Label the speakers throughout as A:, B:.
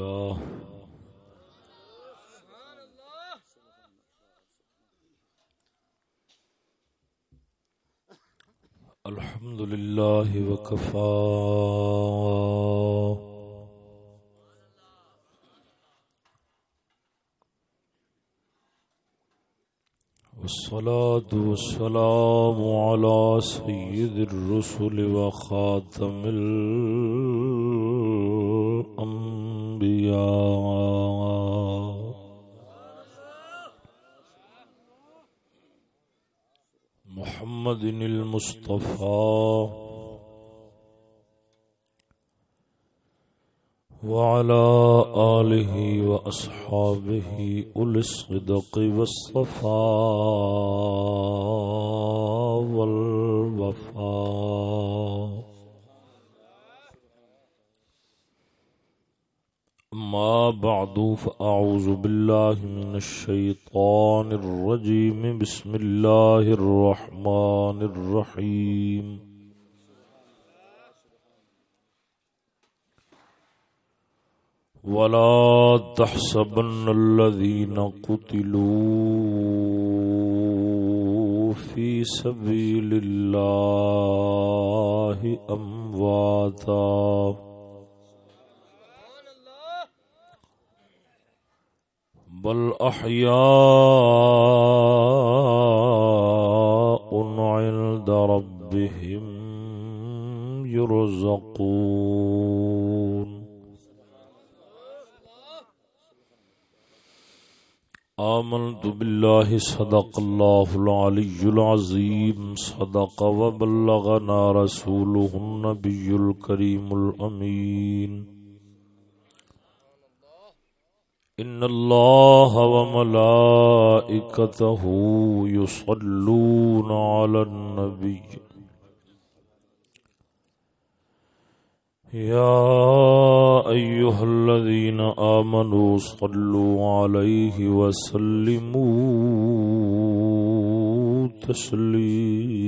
A: لله الحمد لله وكفى والصلاة والسلام على سيد الرسل وخاتم الأنبياء محمد المصطفى وعلى آله وأصحابه أولي الصدق والصفاء والوفاء أما بعد، فأعوذ بالله من الشيطان الرجيم. بسم الله الرحمن الرحيم. ولا تحسبن الذين قتلوا في سبيل الله أمواتا. بل أحياء عند ربهم يرزقون. آمنت بالله، صدق الله العلي العظيم، صدق وبلغنا رسوله النبي الكريم الأمين. إن الله وملائكته يصلون على النبي. يا أيها الذين آمنوا صلوا عليه وسلموا تسليما.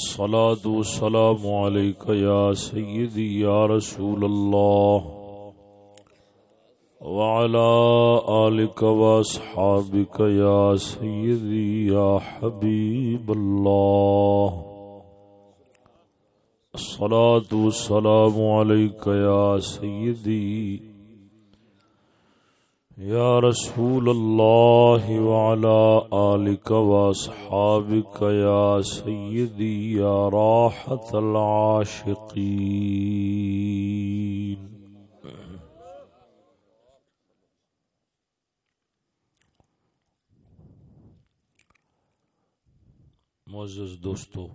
A: الصلاة والسلام عليك يا سيدي يا رسول الله وعلى آلك وأصحابك يا سيدي يا حبيب الله الصلاة والسلام عليك يا سيدي يا رسول الله وعلى آلك وأصحابك يا سيدي يا راحة العاشقين معزز دوستو،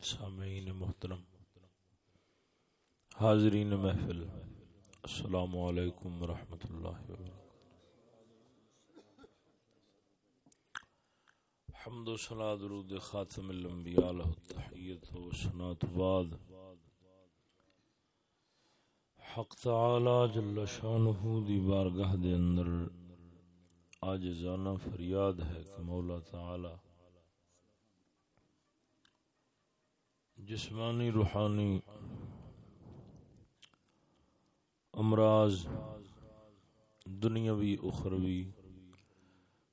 A: سامعین محترم حاضرین محفل، السلام علیکم ورحمۃ اللہ وبرکاتہ۔ حمد و صلاة درود خاتم الانبیاء لہ التحیت و سنات بعد۔ حق تعالی جل شانہ دی بارگاہ دے اندر آج زانا فریاد ہے کہ مولا تعالی جسمانی، روحانی امراض، دنیاوی، اخروی،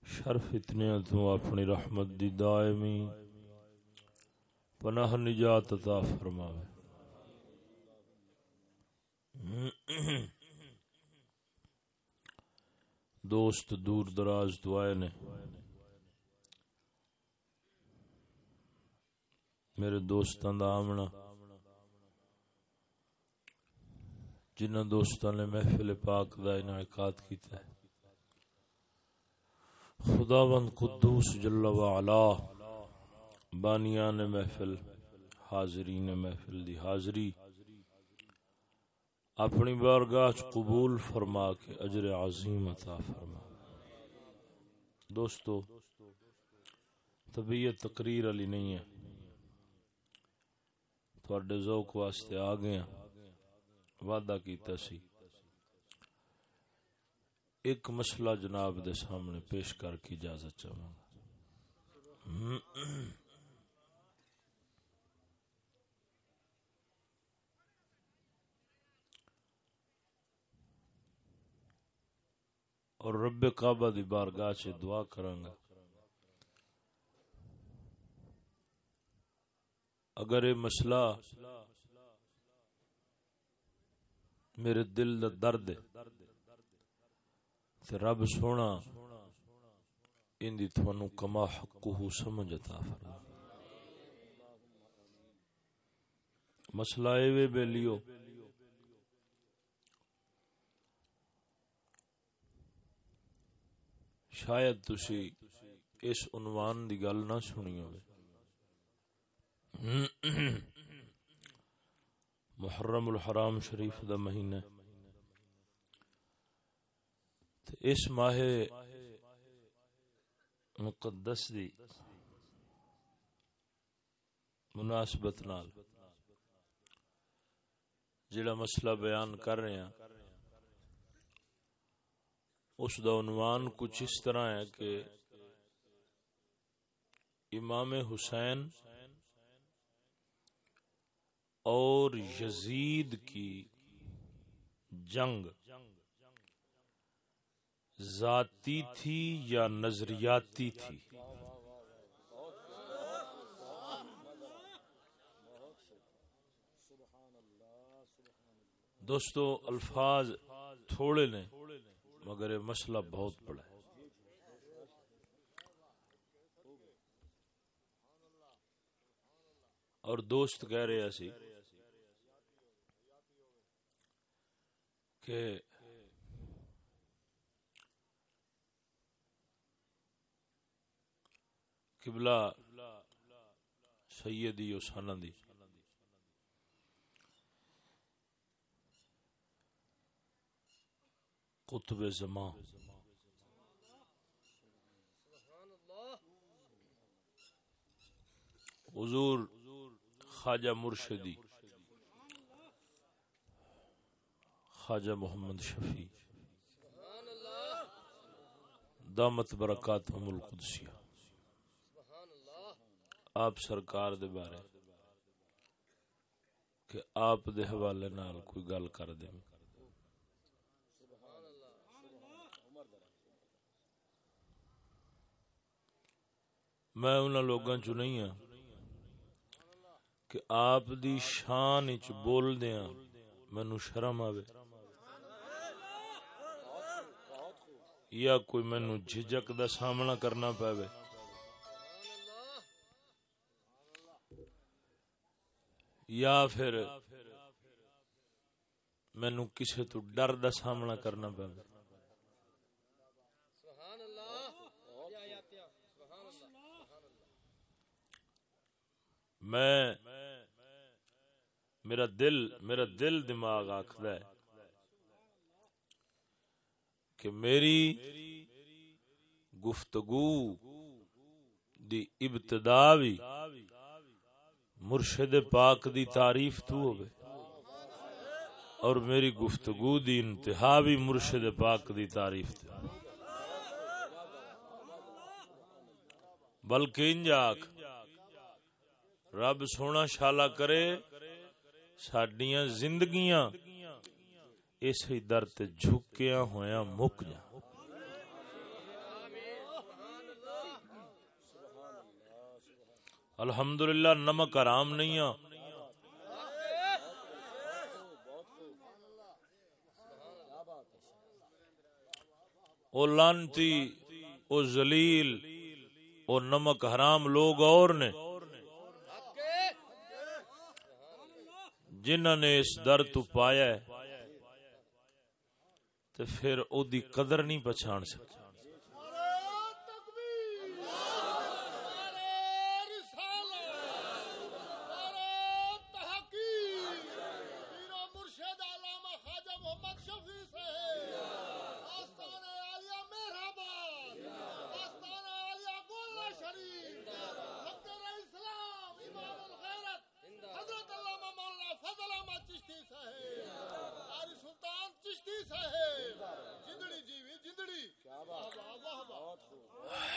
A: شرف اتنے تو اپنی رحمت دی دائمی پناہ نجات عطا فرماوے۔ دوست دور دراز دعائے نے۔ میرے دوستاں دا آمنا جنہ دوستاں نے محفل پاک دا انعقاد کیتا ہے۔ خداوند قدوس جل وعلا بانیان محفل، حاضرین محفل دی حاضری اپنی بارگاہ قبول فرما کے اجر عظیم عطا فرما۔ دوستو، طبیعت تقریر علی نہیں ہے۔ تھوڑے ذوق واسطے آ گیا وعدہ کیتا سی۔ ایک مسئلہ جناب دے سامنے پیش کر کے اجازت چاہوں گا۔ اور رب کعبہ دی بارگاہ سے دعا کراں گا۔ اگر یہ مسئلہ میرے دل دا درد تے رب سونا، ان دی تھانوں کما حقہ سمجھ عطا فرما مسئلہ اے وے بیلیو، شاید تسی اس عنوان دی گل نہ سنی ہوئے۔ محرم الحرام شریف دا مہینہ۔ تے اس ماہ مقدس دی مناسبت نال جڑا مسئلہ بیان کر رہے ہیں، اس دا عنوان کچھ اس طرح ہے کہ امام حسین اور یزید کی جنگ۔ ذاتی تھی یا نظریاتی تھی؟ دوستو، الفاظ تھوڑے نے، مگر یہ مسئلہ بہت بڑا ہے۔ اور دوست کہہ رہے سی کہ قبلہ سیدی اسانہ دی قطب زمان حضور خواجہ مرشدی خواجہ محمد شفیع۔ دامت برکات القدسیہ۔ آپ سرکار دے بارے کہ آپ دے حوالے نال کوئی گل کر دیں۔ میں انہاں لوگاں چ نہیں ہاں کہ آپ دی شان وچ بول دیاں، مینوں شرم آوے۔ یا کوئی مینوں جھجک دا سامنا کرنا پاوے۔ یا پھر مینوں کسے تو ڈر دا سامنا کرنا پاوے۔ میں، میرا دل میرا دل دماغ آخد ہے۔ کہ میری گفتگو دی ابتدا بھی مرشد پاک دی تعریف تو ہوئے اور میری گفتگو دی انتہا بھی مرشد پاک دی تعریف تو بلکہ انجاک رب سونا شالا کرے سڈیاں زندگیاں اسی در تے جھکیاں ہویا مک جا۔ الحمدللہ، نمک حرام نہیں آ او لانتی، او زلیل او نمک حرام لوگ اور نے۔ جنہوں نے اس در تو پایا ہے۔ تے پھر او دی قدر نہیں پچھان سکتے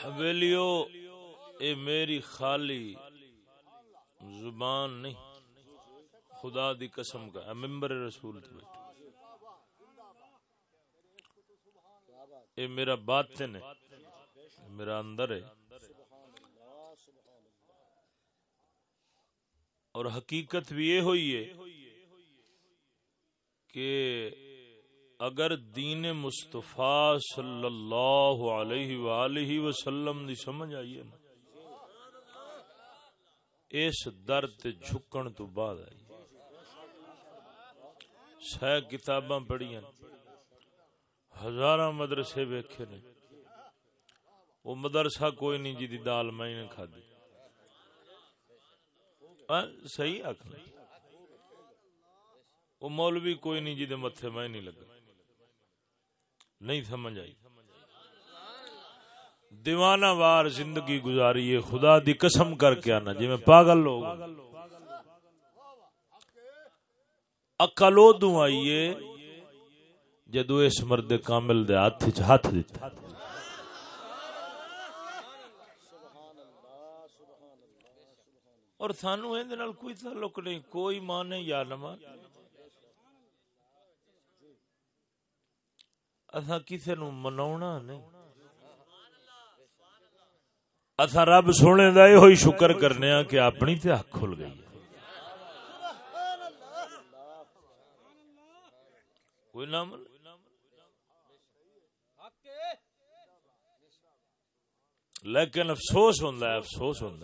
A: حویلیو اے میری خالی زبان نہیں، خدا دی قسم کا ممبر رسول تے بیٹھے یہ میرا باطن ہے، میرا اندر ہے۔ اور حقیقت بھی یہ ہوئی ہے کہ اگر دین مصطفیٰ صلی اللہ علیہ وآلہ وسلم دی سمجھ آئیے نا، اس درد جھکن تو بعد آئی۔ سہ کتاباں پڑھیاں، ہزاراں مدرسے ویکھے نے۔ وہ مدرسہ کوئی نہیں جی دی دال میں نے کھا دی ہاں، صحیح آخنا وہ مولوی کوئی نہیں جی دے متھے میں نہیں لگا۔ نہیں سمجھ آئی۔ دیوانہ وار زندگی گزاری ہے خدا دی قسم کر کے آنا۔ جی میں پاگل لوگ اکلو دوں آئیے، جدو اس مرد کامل دے ہاتھ ہاتھ دیتا اور سانو یہ کوئی تعلق نہیں، کوئی مانے یا نہ مان اصا کسی نو منا نہیں۔ اصا رب سونے کا یہ شکر کرنے کہ اپنی تے اک کھل گئی کوئی نام لیکن افسوس ہوں افسوس ہوں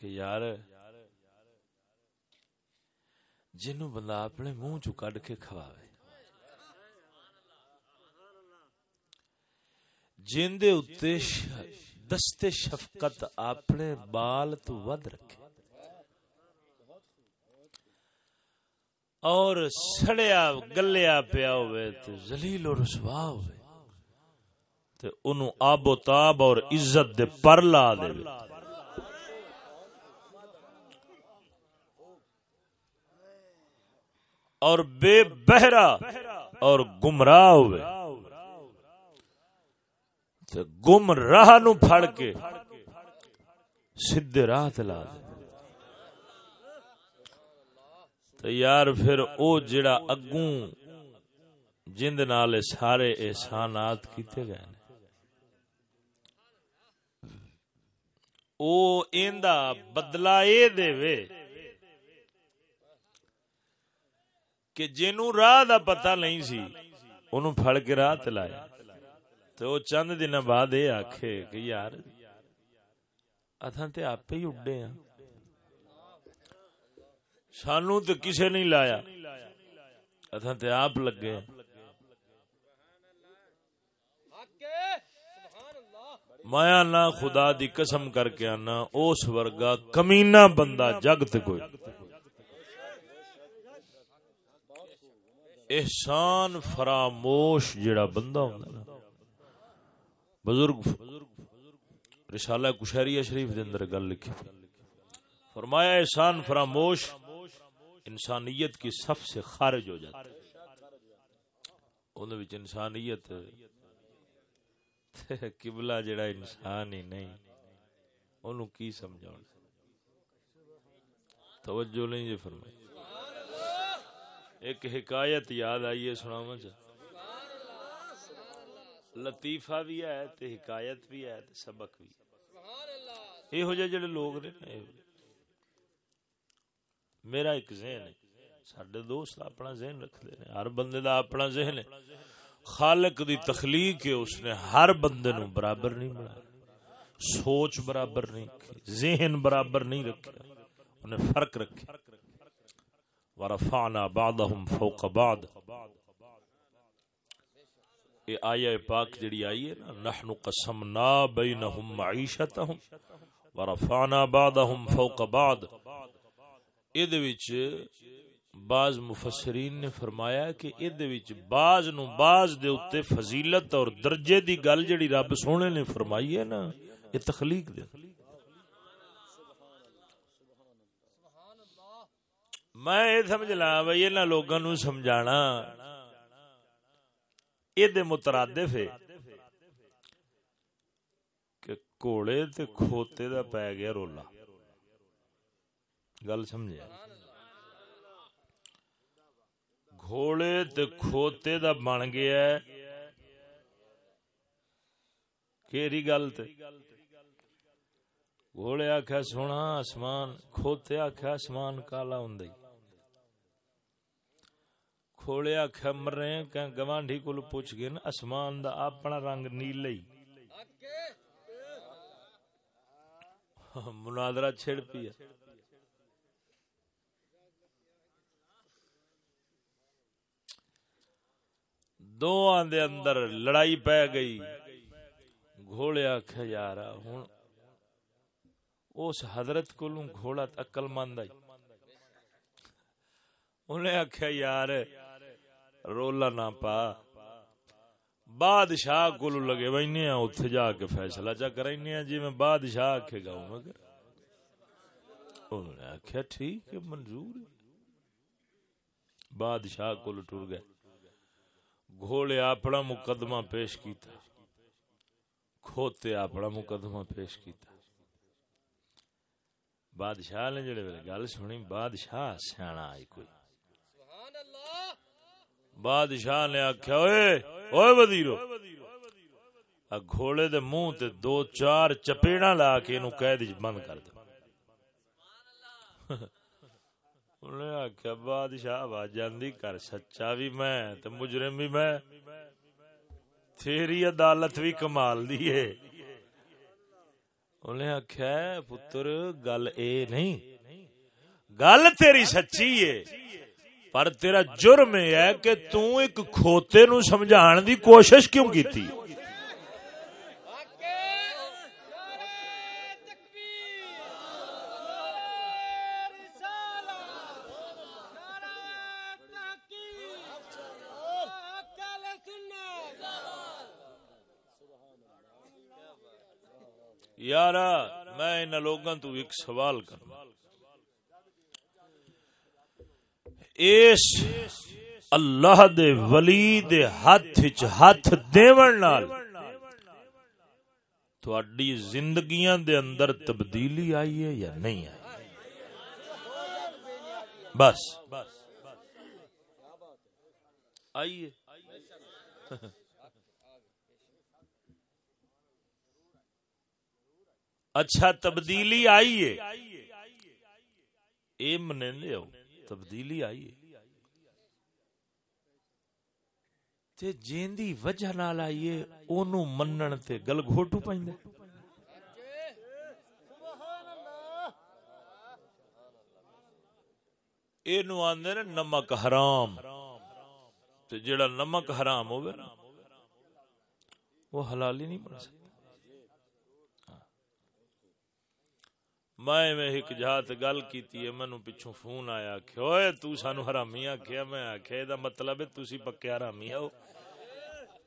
A: کہ یار جنو بندہ اپنے منہ چ کڈ کے کھواوے۔ جن دے اتے دستے شفقت اپنے بال تو ود رکھے۔ اور سڑیا، گلیا پیا ہوئے تو زلیل و رسوا ہوئے۔ تو انہوں آب و تاب اور عزت دے پر لا دے۔ اور بے بہرا اور گمراہ ہوئے۔ تے گم راہ نو پھڑ کے سیدھے راہ تلا تو یار پھر او جڑا اگوں جند نال سارے احسانات کیتے گئے نے، او ایندا بدلا اے دے وے کہ جنوں راہ دا پتہ نہیں سی اونوں پھڑ کے راہ تلایا تو چند دن بعد یہ آخے کہ یار تے آپ ہی اڈے ہاں سانو تو کسے نہیں لایا اتھا تے آپ لگے مایا نہ خدا دی قسم کر کے آنا اس ورگا کمینا بندہ جگ تے کوئی احسان فراموش جڑا بندہ ہوں بزرگ رسالہ کشہریہ شریف دے اندر گل لکھی۔ فرمایا، احسان فراموش انسانیت کی صف سے خارج ہو جاتا ہے۔ وچ انسانیت قبلہ جڑا انسان ہی نہیں، اونوں کی سمجھاؤ توجہ نہیں جی فرمائی۔ ایک حکایت یاد آئیے سناواں چاہ لطیفہ بھی ہے تے حکایت بھی ہے تے سبق بھی۔ ہے یہ ہو جائے جڑے لوگ نے میرا ایک ذہن ہے سڈے دوست اپنا ذہن رکھ دے ہر بندے دا اپنا ذہن ہے۔ خالق دی تخلیق ہے، اس نے ہر بندے نو برابر نہیں بنایا۔ سوچ برابر نہیں کی ذہن برابر نہیں رکھا انہیں فرق رکھے ورفعنا بعضهم فوق بعض۔ یہ آیا پاک جڑی آئی ہے نا نحن قسمنا بینہم معیشتہم ورفعنا بعضهم فوق بعض۔ ادھے وچ بعض مفسرین نے فرمایا کہ ادھے وچ بعض نو بعض دے اوتے فضیلت اور درجے دی گل جڑی رب سونے نے فرمائی ہے نا، یہ تخلیق دے۔ میں یہ سمجھ لا بھائی، انہاں لوگاں نو سمجھانا۔ یہ مترادف ہے کہ کوڑے تے کھوتے دا پی گیا رولا گل سمجھے گھوڑے تے کھوتے دا بن گیا ہے کیری گل تے گھوڑے آخیا سونا آسمان کھوتے آخیا آسمان کالا ہوں کھوڑے آخیا مرے کہ گوانڈی کو پوچھ گئے نا آسمان دا اپنا رنگ نیلا ہی منادرا چھڑ پی دو دے اندر لڑائی پہ گئی گھوڑے آخیا یار ہوں اس حضرت کو گھوڑا اکل مند آئی انہیں آخیا یار رولا نہ پا بادشاہ کو لگے بہنے اتنے جا کے فیصلہ چا کرنے جی میں بادشاہ آخے گا میں انہوں نے آخیا ٹھیک ہے منظور بادشاہ کو ٹر گئے گھوڑے اپنا مقدمہ پیش کیتا کھوتے اپنا مقدمہ پیش کیتا بادشاہ نے جڑے ویلے گل سنی بادشاہ سیاح آئی کوئی بادشاہ نے آخیا اوے وزیرو گھوڑے دے منہ تے دو چار چپیڑا لا کے انہوں قید بند کر دے انہیں آخیا بادشاہ باجی کر سچا بھی میں تے مجرم بھی میں۔ تیری عدالت بھی کمال دی ہے۔ انہیں آخیا پتر، گل اے نہیں، گل تیری سچی ہے۔ پر تیرا جرم یہ ہے کہ تو ایک کھوتے نو سمجھان دی کوشش کیوں کیتی یارا میں ان لوگوں تو ایک سوال کرنا اس اللہ دے ولی دے ہاتھ وچ ہاتھ دیون نال تہاڈی زندگیاں دے اندر تبدیلی آئی ہے یا نہیں آئی؟ بس. آئیے. اچھا تبدیلی آئی ہے۔ اے منے ہو تبدیلی آئی ہے۔ تے جیندی وجہ نال آئی ہے، اونوں منن تے گل گھوٹو پیندا اے نو آندے نے نمک حرام۔ تے جڑا نمک حرام ہوے نا، وہ حلال ہی نہیں بن سکتا۔ میں میں ایک جہات گل کیتی ہے مینوں پیچھوں فون آیا کہ اوئے، تو سانو حرامی آکھیا، میں آکھیا دا مطلب ہے تسی پکے حرامی ہو۔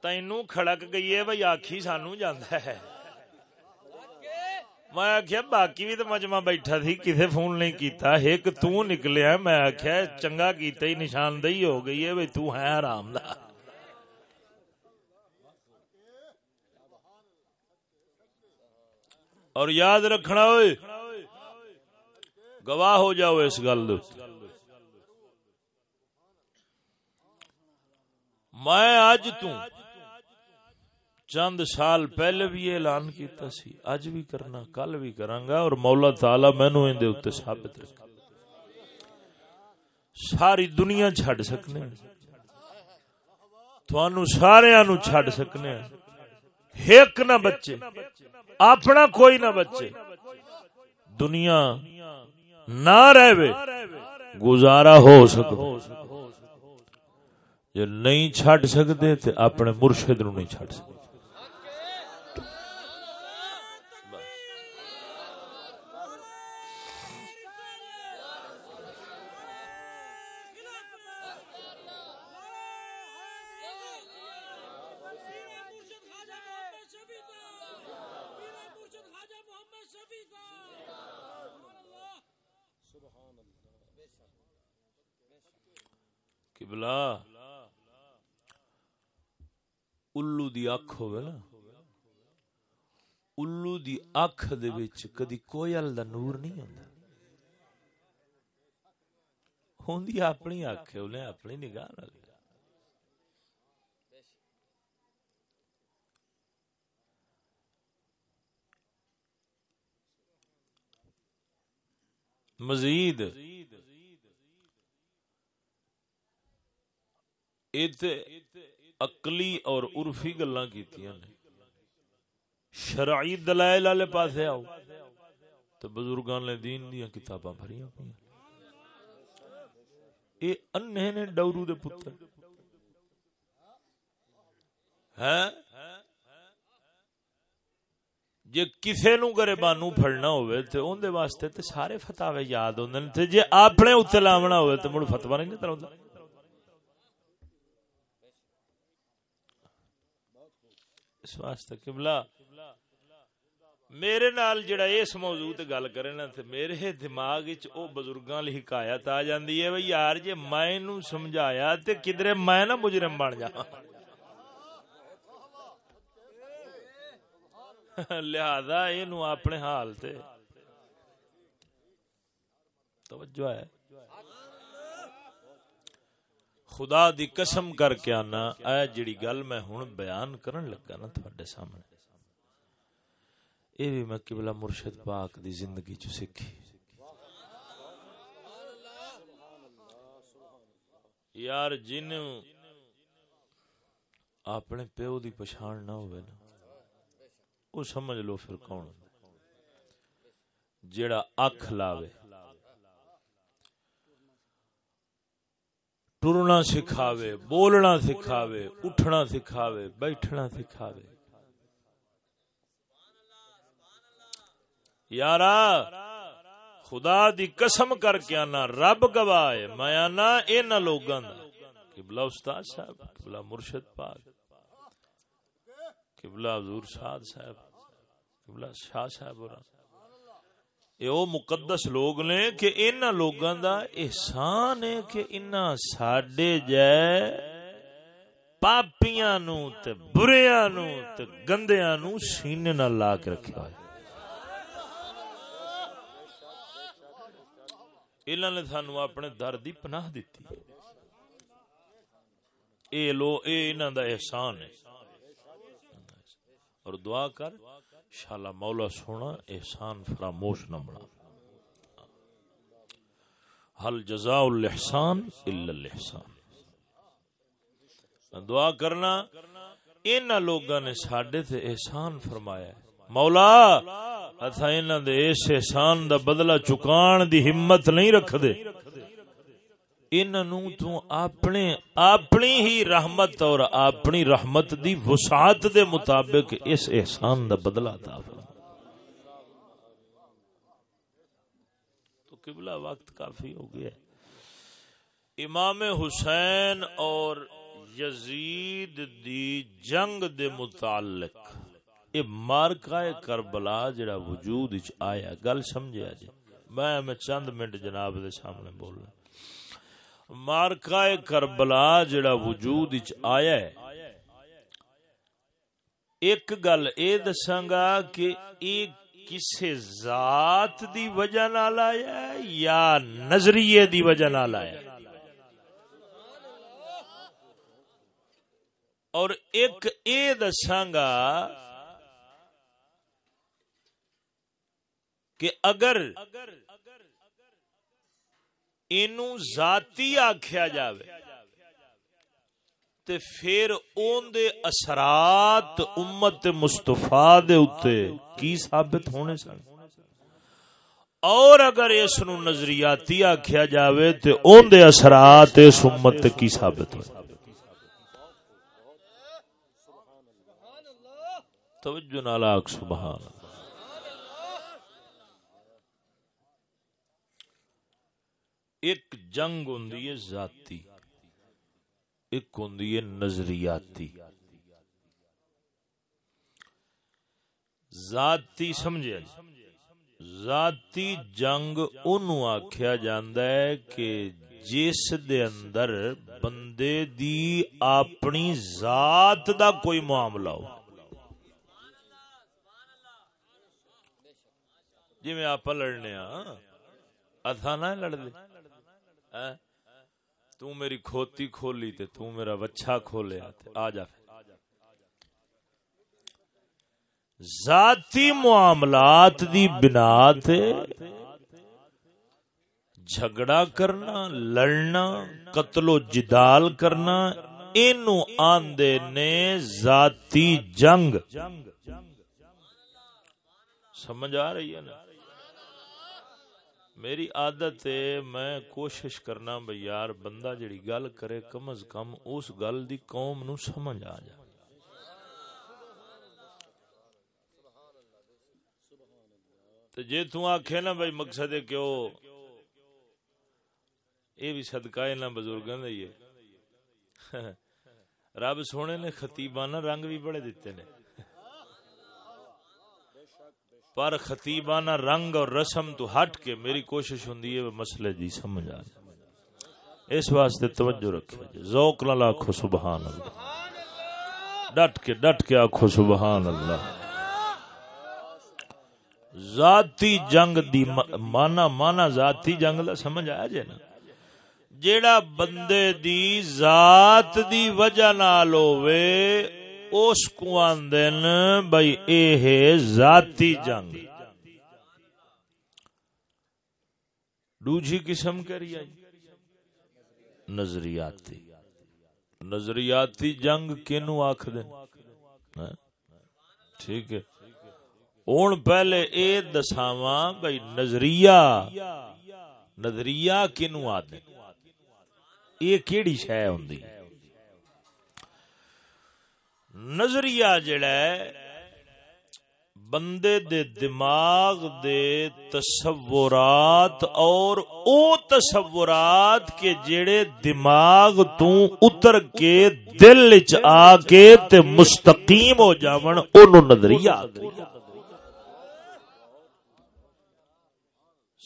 A: تینوں کھڑک گئی ہے، بھئی آکھی سانو جاندا ہے۔ میں آکھیا، باقی بھی تو مجمع بیٹھا تھی، کسے فون نہیں کیتا۔ ایک تو نکلیا، میں آکھیا، چنگا کیتا ہی، نشاندہی ہو گئی ہے، بھئی تو ہے حرام دا۔ اور یاد رکھنا ہوئے گواہ ہو جاؤ اس گل میں اج تو چند سال پہلے بھی اعلان کیتا سی اج بھی کرنا، کل بھی کرانگا اور مولا تعالی مینو ان اوتے ثابت رکھ ساری دنیا چھڈ سکنے تھانو سارے نو چھڈ سکنے ایک نہ بچے، اپنا کوئی نہ بچے۔ دنیا نہ رہے گزارا ہو سکو۔ جے نہیں چھڈ سکتے تے اپنے مرشد نو نہیں چھڈ سکتے۔ دی اکھ ہوے نا الو دی اکھ دے وچ کدی کوئل دا نور نہیں ہوندا ہوندی اپنی اکھ ہے انہیں اپنی نگاہ نال مزید اقلی اور عرفی گلاں کیتیاں نے۔ شرعی دلائل والے پاسے آؤ تو بزرگاں نے دین دیاں کتاباں بھریاں پیاں اے انہیں نے ڈورو دے پتر۔ ہیں جے کسے نو گریبانو پھڑنا ہوئے تے اون دے واسطے تے سارے فتاوے یاد ہوندے تے جے اپنے اوتے لاونا ہوئے تے مڑ فتوا نہیں تے اس واسطے قبلہ۔ میرے نال جڑا اس موضوع تے گل کرے نا تے میرے دماغ وچ او بزرگاں لی حکایت آ جاندی ہے بھئی یار جے میں نو سمجھایا تے کدھر میں نہ مجرم بن جاواں لہذا یہ اپنے حال تے توجہ ہے۔ خدا دی قسم کر کے آنا، اے جڑی گل میں ہوں بیان کرن لگا نا تھوڑے سامنے۔ یہ بھی میں قبلہ مرشد پاک دی زندگی چ سیکھی۔ یار جن اپنے پیو دی پچھان نہ ہوئے نا وہ سمجھ لو پھر کون جیڑا اکھ لاوے۔ ٹرنا سکھاوے، بولنا سکھاوے، اٹھنا سکھاوے، بیٹھنا سکھاوے۔ یارا، خدا دی قسم کر کے آنا، رب گواہ میں آنا ان لوگاں دا۔ قبلہ استاد صاحب، قبلہ مرشد پاک۔ قبلہ حضور سعد صاحب، قبلہ شاہ صاحب اور او مقدس لوگ نے کہ ان لوگاں دا احسان ہے کہ انہاں ساڈے جے پاپیاں نو تے بریاں نو تے گندیاں نو سینے نال لا کے رکھیا ہے انہاں نے سانو اپنے در دی پناہ دتی اے لو، اے انہاں دا احسان ہے۔ اور دعا کر۔ شالا مولا سونا، احسان فراموش نہ بنا حل جزاء الاحسان الا الاحسان۔ دعا کرنا ان لوگاں نے ساڈے تے احسان فرمایا ہے۔ مولا اتھا انہاں دے اس احسان دا بدلہ چکان دی ہمت نہیں رکھ دے انہوں تو اپنے اپنی ہی رحمت اور اپنی رحمت دی وسعت دے مطابق اس احسان دا بدلہ عطا تو قبلہ وقت کافی ہو گیا۔ امام حسین اور یزید دی جنگ دے متعلق اے مارکا کربلا جڑا وجود وچ آیا، گل سمجھیا جی میں میں چند منٹ جناب دے سامنے بول رہا مارکا کربلا جڑا وجود آیا ہے۔ ایک گل اے دساگا کہ ایک کسے ذات دی وجہ نال آیا ہے یا نظریے دی وجہ نال آیا ہے؟ اور ایک اے دساگا کہ اگر اینو ذاتی آکھیا جاوے۔ تے پھر اون دے اثرات امت مصطفیٰ دے اتے کی ثابت ہونے سن؟ اور اگر اس نو نظریاتی آکھیا جاوے تے اون دے اثرات اس امت تے کی ثابت ہونے توجہ نالاک، سبحان ایک جنگ ہوں ذاتی، ایک ہوں نظریاتی۔ ذاتی سمجھے، ذاتی جنگ ان آخیا جاندہ ہے کہ جس دے اندر بندے دی اپنی ذات دا کوئی معاملہ ہو۔ جی میں آپ لڑنے ہاں اتھا نہ لڑ دے تو میری کھوتی کھولی تے تو میرا وچھا کھولیا تے آ جا پھر۔ ذاتی معاملات دی بنا تے جھگڑا کرنا، لڑنا، قتل و جدال کرنا، اینو آندے نے ذاتی جنگ۔ سمجھ آ رہی ہے نا؟ میری عادت ہے میں کوشش کرنا بھئی یار، بندہ جڑی گل کرے کم از کم اس گل دی قوم نو سمجھ آ جائے۔ تو جے تو آکھے نا بھائی مقصد ہے کہ وہ یہ بھی صدقہ ہے نا بزرگاں دا ہی ہے رب سونے نے خطیبانہ رنگ بھی بڑے دیتے نے۔ پر خطیبانہ رنگ اور رسم تو ہٹ کے میری کوشش ہوندی ہے مسئلے دی سمجھ آ جائے۔ اس واسطے توجہ رکھے جی ذوق نہ لاکھو سبحان اللہ۔ ڈٹ کے ڈٹ کے آکھو سبحان اللہ۔ ذاتی جنگ دی مانا مانا ذاتی جنگ دا سمجھ آیا جائے نا۔ جیڑا بندے دی ذات دی وجہ نال ہووے اس کو آندن بھائی اے ہے ذاتی جنگ۔ دوجی قسم کری آئی۔ نظریاتی۔ نظریاتی جنگ کینو آخ دین ہاں؟ ٹھیک ہے۔ ہوں پہلے اے دساواں بھائی نظریہ۔ نظریہ کنو آدھے یہ کیڑی شہ ہوں نظریہ جڑا ہے، بندے دے دماغ دے تصورات اور او تصورات کے جڑے دماغ تو اتر کے دل چ آ کے تے مستقیم ہو جاون، اونوں نظریہ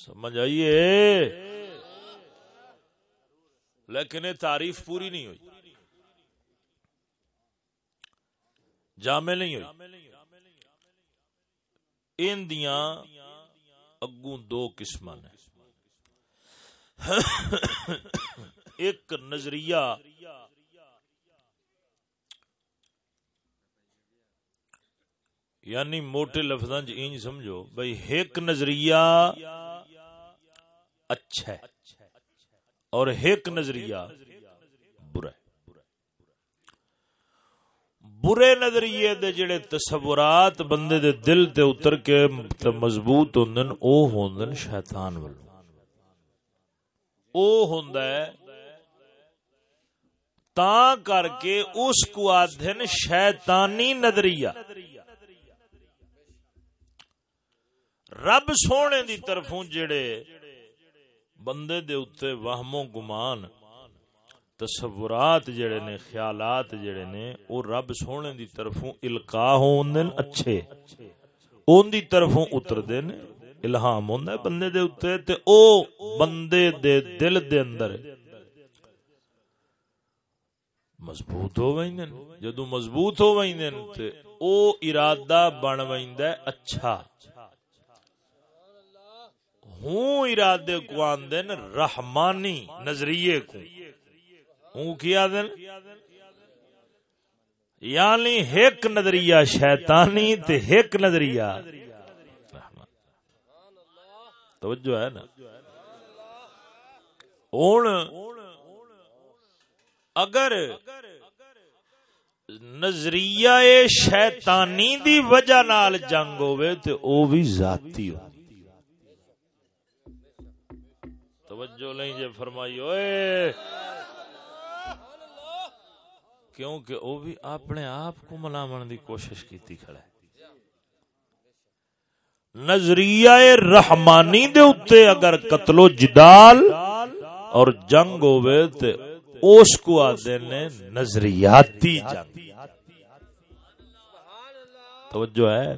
A: سمجھ آئیے؟ لیکن یہ تعریف پوری نہیں ہوئی۔ جامع نہیں ہوئی۔ ان دیاں اگوں دو قسم نے ایک نظریہ یعنی موٹے لفظاں انج سمجھو بھائی ایک نظریہ اچھا ہے اور ایک نظریہ برا ہے برے نظریے دے جڑے تصورات بندے دے دل تے اتر کے مضبوط ہوندن، او ہوندن شیطان والوں او ہوندا ہے، تا کر کے اس کو آدھن شیطانی نظریہ۔ رب سونے دی طرفوں جڑے بندے دے اتے وہم و گمان تصورات جڑے نے، خیالات جڑے نے، او رب سونے دی طرفوں القا ہوندے اچھے۔ اون دی طرفوں اتر دے نے الہام ہوندا ہے بندے دے اتے تے او بندے دے دل دے اندر مضبوط ہو ویندے جدوں مضبوط ہو ویندے تے او ارادہ بن ویندا ہے اچھا۔ ہوں ارادے کو آندن رحمانی نظریے کو۔ ہوں کیا دن یعنی ایک نظریہ شیطانی تے ایک نظریہ۔ توجہ ہے نا؟ ہوں اگر نظریہ شیطانی دی وجہ نال جنگ ہوئے تے او بھی ذاتی ہو۔ توجہ نہیں جے فرمائی، اوئے! کیونکہ او بھی اپنے آپ کو ملامن دی کوشش کیتی کھڑا ہے۔ نظریہ رحمانی دے اتے اگر قتل و جدال اور جنگ ہوئے تے اس کو آدھے نے نظریاتی جنگ۔ توجہ ہے؟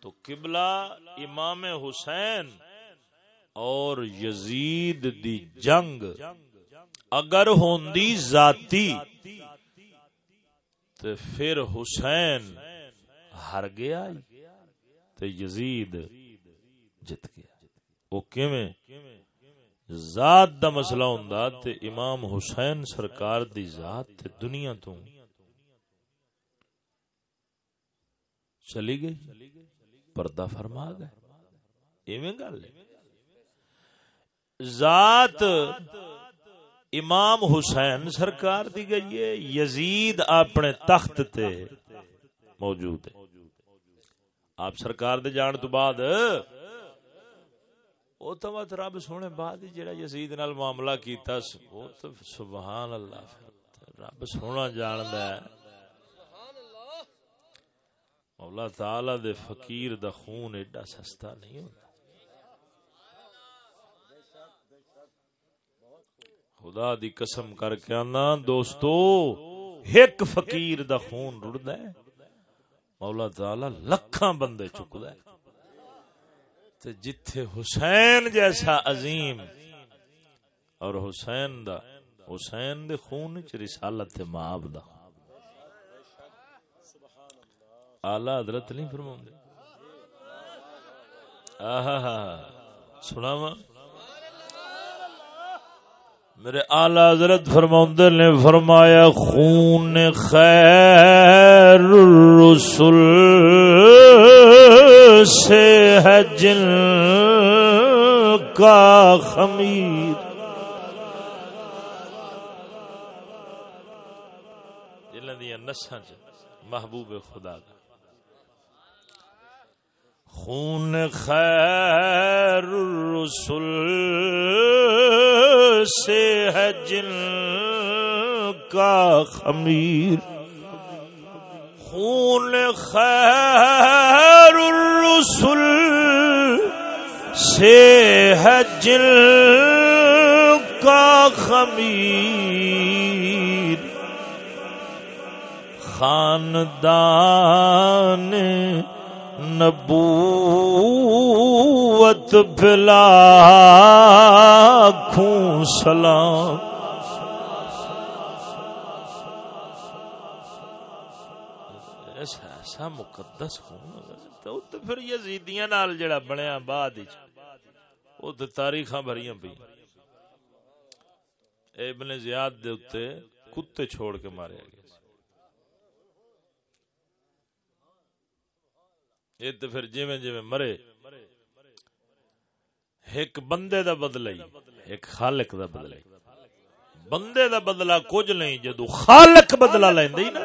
A: تو قبلہ امام حسین اور یزید دی جنگ۔ اگر ہوندی ذاتی تو پھر حسین ہر گیا تو یزید جت گیا۔ وہ کیویں؟ ذات دا مسئلہ ہوندا تے امام حسین سرکار دی ذات تے دنیا تو چلی گئی، پردہ فرما گئے۔ ایویں گل ذات امام حسین سرکار دی گئی ہے، یزید اپنے تخت تے موجود ہے۔ آپ سرکار دے جان تو بعد، او تو مت رب سونے بعد جڑا یزید نال معاملہ کیتا او تو سبحان اللہ، رب سونا جاندا ہے۔ مولا تعالی دے فقیر دا خون ایڈا سستا نہیں ہوندا خدا دی قسم کر کے آنا، دوستو، ایک فقیر دا خون رڑدا ہے۔ مولا تعالی لکھاں بندے چکدا ہے۔ تے جتھے حسین جیسا عظیم اور حسین دا، حسین دے خون چ رسالت ماب دا اعلی حضرت نہیں فرماؤں آہا سنا وا میرے اعلی حضرت فرماؤں نے فرمایا، خون خیر الرسل سے ہے جن کا خمیر۔ نساں محبوب خدا کا خون خیر الرسل سے ہے جن کا خمیر۔ خون خیر الرسل سے ہے جن کا خمیر۔ خاندان نبوت بلا خوں سلام۔ ایسا ایسا مقدس خون تو پھر یزیدیاں نال جڑا بنیا بعد وہ تو تاریخ بھری پی ابن زیاد دے اتے کتے چھوڑ کے مارے گیا یہ تو پھر جویں جویں مرے۔ ایک بندے دا بدلہ ایک خالق دا بدلہ بندے دا بدلہ کچھ نہیں جدو خالق بدلہ لیندے ہی نا،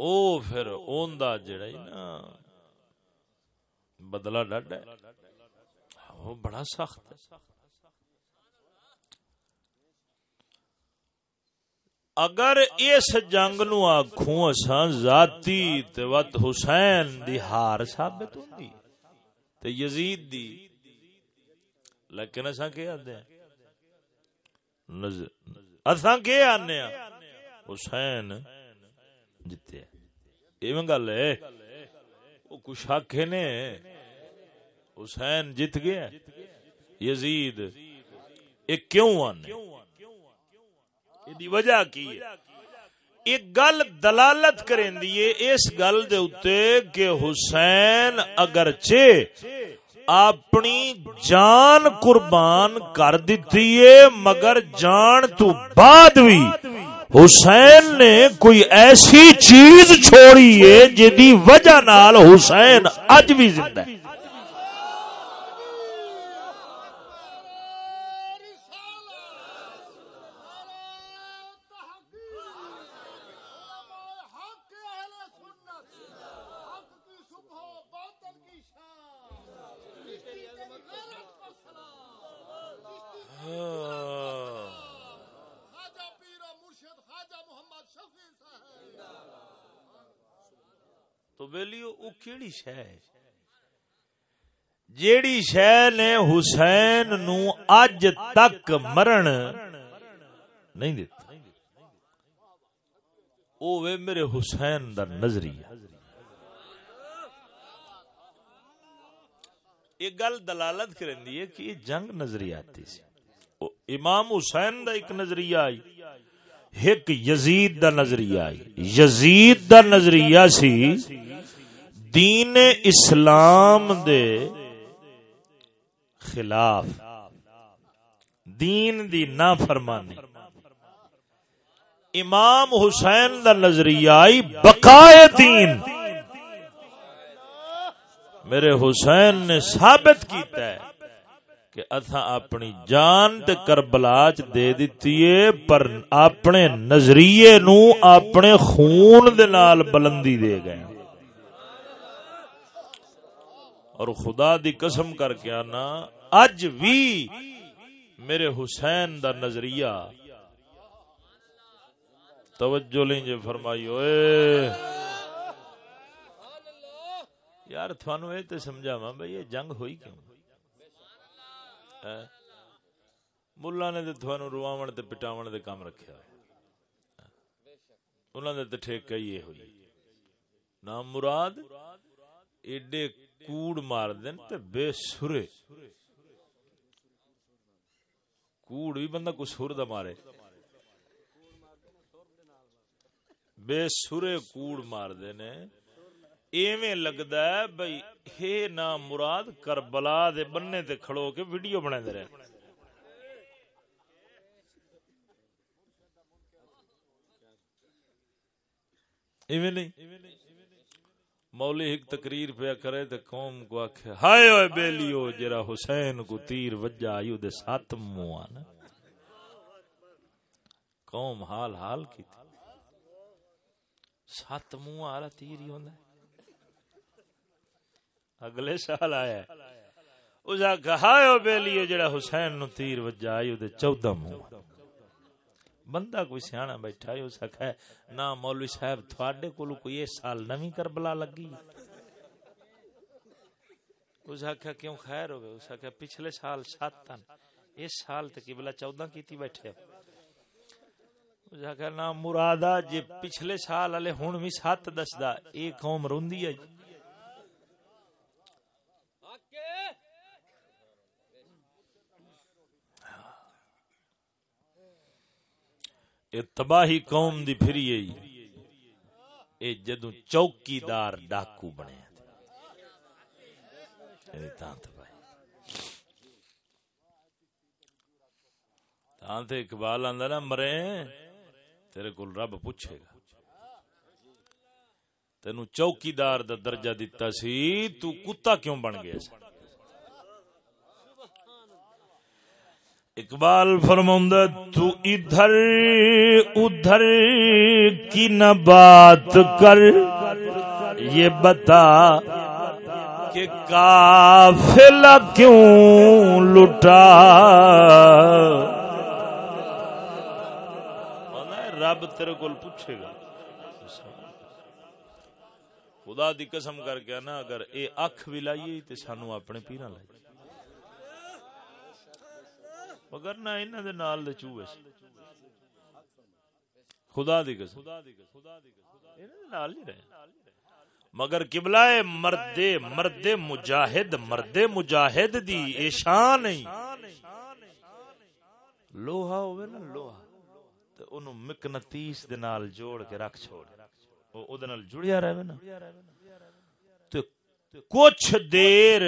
A: او پھر اون دا جڑا ہی نا، بدلہ ڈڈ ہے۔ وہ بڑا سخت ہے۔ اگر اس جنگ نو آخوں اساں ذاتی تے وت حسین دی ہار ثابت ہوندی تے یزید دی، لیکن اساں کی آدھے ہیں؟ اساں کی آنے ہیں؟ حسین جتے ایویں گل ہے، وہ کچھ آکھے نے، حسین جت گیا، یزید ایک کیوں آنے دی وجہ کی ہے؟ ایک گل دلالت کریں دیئے اس گل دے اتے کہ حسین اگرچہ اپنی جان قربان کر دیتی ہے، مگر جان تو بعد بھی حسین نے کوئی ایسی چیز چھوڑی ہے جدی وجہ نال حسین اج بھی زندہ ہے۔ کیڑی شہ جیڑی شہ نے حسین نو اج تک مرن نہیں دیتا۔ او وے میرے حسین دا نظریہ۔ یہ گل دلالت کرندی ہے کہ یہ جنگ نظریاتی سی امام حسین دا ایک نظریہ آئی، ایک یزید دا نظریہ آئی۔ یزید دا نظریہ سی دین اسلام دے خلاف۔ دین دی نا فرمانی امام حسین دا نظریہ آئی بقائے دین۔ میرے حسین نے ثابت کیتا ہے کہ اتھا اپنی جان تے کربلا چ دے دیتی ہے، پر اپنے نظریے نو اپنے خون دے نال بلندی دے گئے اور خدا دی قسم کر کے آنا، اج بھی میرے حسین دا نظریہ۔ توجہ لیں جے فرمائی ہوئے یار تھانو اے تے سمجھاواں بھئی یہ جنگ ہوئی کیوں؟ ہاں۔ ملا نے تے تھانو رواون تے پٹاون دے کام رکھیا۔ انہاں دے تے ٹھیک یہ ہوئی۔ نام مراد، ایڈے کوڑ مار دین تے بے سرے۔ کوڑ بھی بندہ کو سر دا مارے۔ بے سرے کوڑ مار دینے۔ ایویں لگدا ہے بھئی ہے نا مراد کربلا دے بننے تے کھڑو کے ویڈیو بنا دے رہے۔ ایویں نہیں؟ مولی ایک تقریر پہ کرے تے قوم کو آکھے، ہائے اوے بیلیو جرا حسین کو تیر وجہ آئیو دے سات موان قوم حال حال کی تھی۔ سات منہ آ رہا تیر ہی ہوندا اگلے سال آیا اس کہا او بیلی جڑا حسین نو تیر وجا آئی دے چودہ منہ بندہ کوئی سیاح بیٹھا ہے، اس آخا نہ مولوی صاحب، تھوڑے کو کوئی اس سال نوی کربلا لگی۔ اس آخیا کیوں خیر ہوگئے اس آخیا پچھلے سال سات تن۔ اس سال تک بلا چودہ کیتی بیٹھے نام مرادا جی پچھلے سال والے ہوں بھی سات دسدا یہ قوم روندی ہے۔ یہ تباہی قوم دی پھری اے جدو چوکیدار ڈاکو بنے اقبال آدھا نا مرے تیرے کو رب پوچھے گا تینو چوکیدار دا درجہ دیتا سی تو کتا کیوں بن گیا سا اقبال فرماؤں تو ادھر ادھر کی نہ بات کر، یہ بتا کہ کافلہ کیوں لٹا؟ رب تیرے کو پوچھے گا۔ خدا دی قسم کر کے نا، اگر اے اکھ بھی لائیے تے سانو اپنے پیرا لائیے۔ مگر نہ انہاں دے نال دے چوہے خدا دی قسم خدا دی قسم۔ انہاں دے نال نہیں رہے۔ مگر قبلہ مرد مرد مجاہد مرد مجاہد دی اے شان نہیں لوہا ہوئے نا لوہا، تے اونوں مکنتیس دے نال جوڑ کے رکھ چھوڑ۔ او اودے نال جڑیا رہے نا۔ کچھ دیر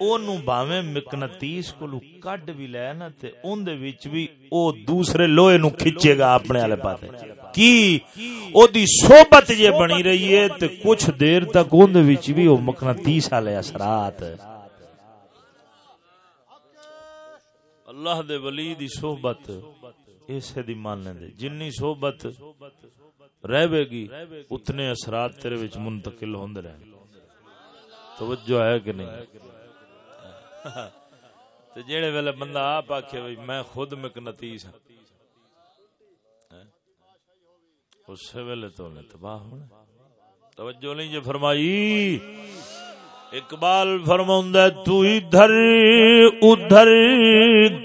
A: اونوں باویں مکنتیس کولو کڈ بھی لے نا تے اون دے وچ بھی او دوسرے لوہے نو کھچے گا اپنے والے پاسے۔ کی؟ او دی صحبت جے بنی رہی ہے تے کچھ دیر تک اون دے وچ بھی او مکنتیس والے اثرات۔ اللہ دے ولی دی صحبت اسے دی ماننے دے۔ جنی صحبت رہے گی، اتنے اثرات تیرے وچ منتقل ہوندے رہے توجہ ہے کہ نہیں؟ تے جیڑے ویلے بندہ آپ آکھے بھئی میں خود مکنتیس ہوں اس ویلے تو نے تباہ ہونا۔ توجہ نہیں جو فرمائی۔ اقبال فرماؤں تو ادھر ادھر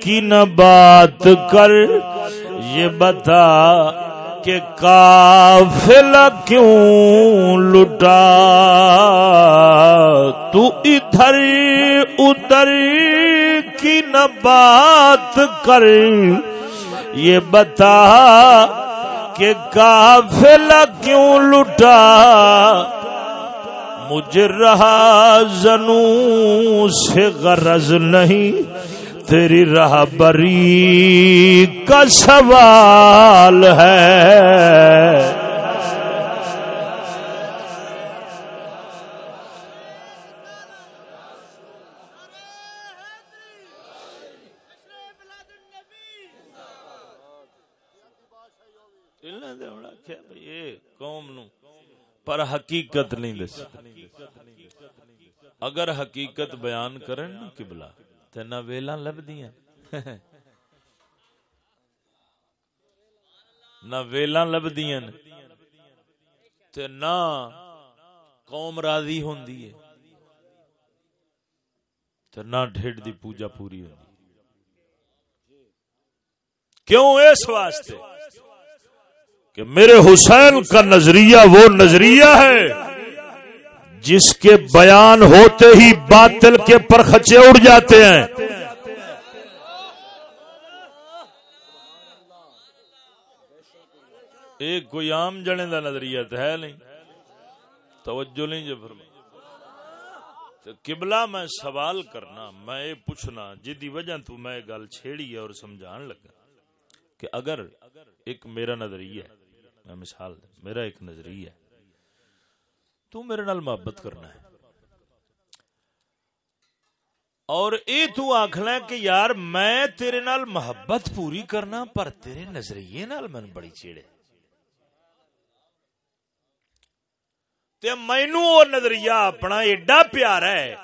A: کی نہ بات کر، یہ بتا کہ کافلا کیوں لٹا؟ تو ادھر ادھر کی نہ بات کر۔ یہ بتا کہ کافلا کیوں لٹا؟ مجھے رہا زنوں سے غرض نہیں۔ تیری راہبری کا سوال ہے۔ پر حقیقت نہیں دس اگر حقیقت بیان کرن نا قبلہ۔ تے نہ ویلا لبدیاں نہ ویلا لبدیاں تے نہ قوم راضی ہوندی ہے تے نہ ڈھڈ دی پوجا پوری ہوندی کیوں اس واسطے کہ میرے حسین کا نظریہ وہ نظریہ ہے جس کے بیان ہوتے ہی باطل کے پرخچے اڑ جاتے ہیں۔ ایک کوئی عام جنے کا نظریہ تو ہے نہیں۔ توجہ نہیں جو فرما قبلہ میں سوال کرنا، میں یہ پوچھنا، جدی وجہ تو میں گل چھیڑی ہے اور سمجھان لگا کہ اگر ایک میرا نظریہ ہے، میں مثال، میرا ایک نظریہ ہے۔ تو میرے نال محبت کرنا ہے۔ اور اے تو آخنا کہ یار میں تیرے نال محبت پوری کرنا، پر تیرے نظریے نال من بڑی چیڑے۔ تے مینو وہ نظریہ اپنا ایڈا پیارا ہے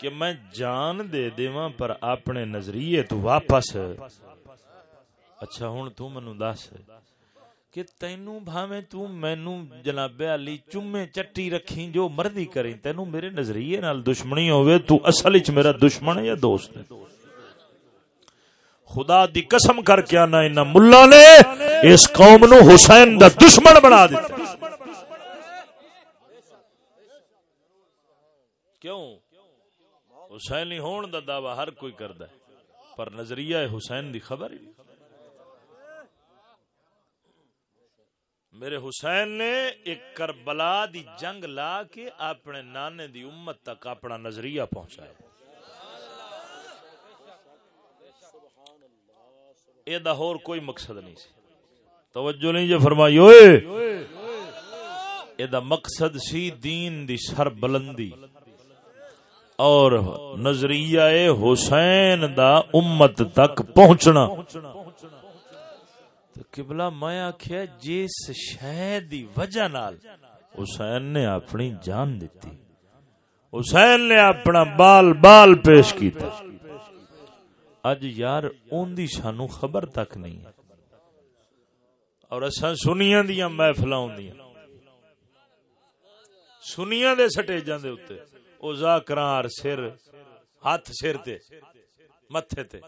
A: کہ میں جان دے دیواں، پر اپنے نظریے تو واپس۔ اچھا ہوں تو منو دس۔ کہ تینو بھاویں تو مینو جناب علی چمے چٹی رکھی جو مرضی کریں، تینو میرے نظریے نال دشمنی ہوئے تو اصل وچ میرا دشمن یا دوست ہے؟ خدا دی قسم کر کے آنا انہاں ملا نے، اس قوم نو حسین دا دشمن بنا دیتا۔ کیوں؟ حسینی ہون دا دعوی ہر کوئی کردا ہے، پر نظریہ حسین دی خبر ہی نہیں۔ میرے حسین نے ایک کربلا دی جنگ لا کے اپنے نانے دی امت تک اپنا نظریہ پہنچایا۔ یہ دا اور کوئی مقصد نہیں سی۔ توجہ نہیں جو فرمائی ہوئے یہ دا مقصد سی دین دی سر بلندی اور نظریہ حسین دا امت تک پہنچنا۔ تو قبلہ میں آخیا جس شہ دی وجہ نال حسین نے اپنی جان دیتی۔ حسین نے اپنا بال بال پیش کیتا۔ اج یار، اون دی سانو خبر تک نہیں ہے۔ اور اساں سنیاں دیاں محفلاں ہوندیاں سنیاں دے سٹیجاں دے اوتے۔ او ذاکراں سر، ہاتھ سر تے، متھے تے۔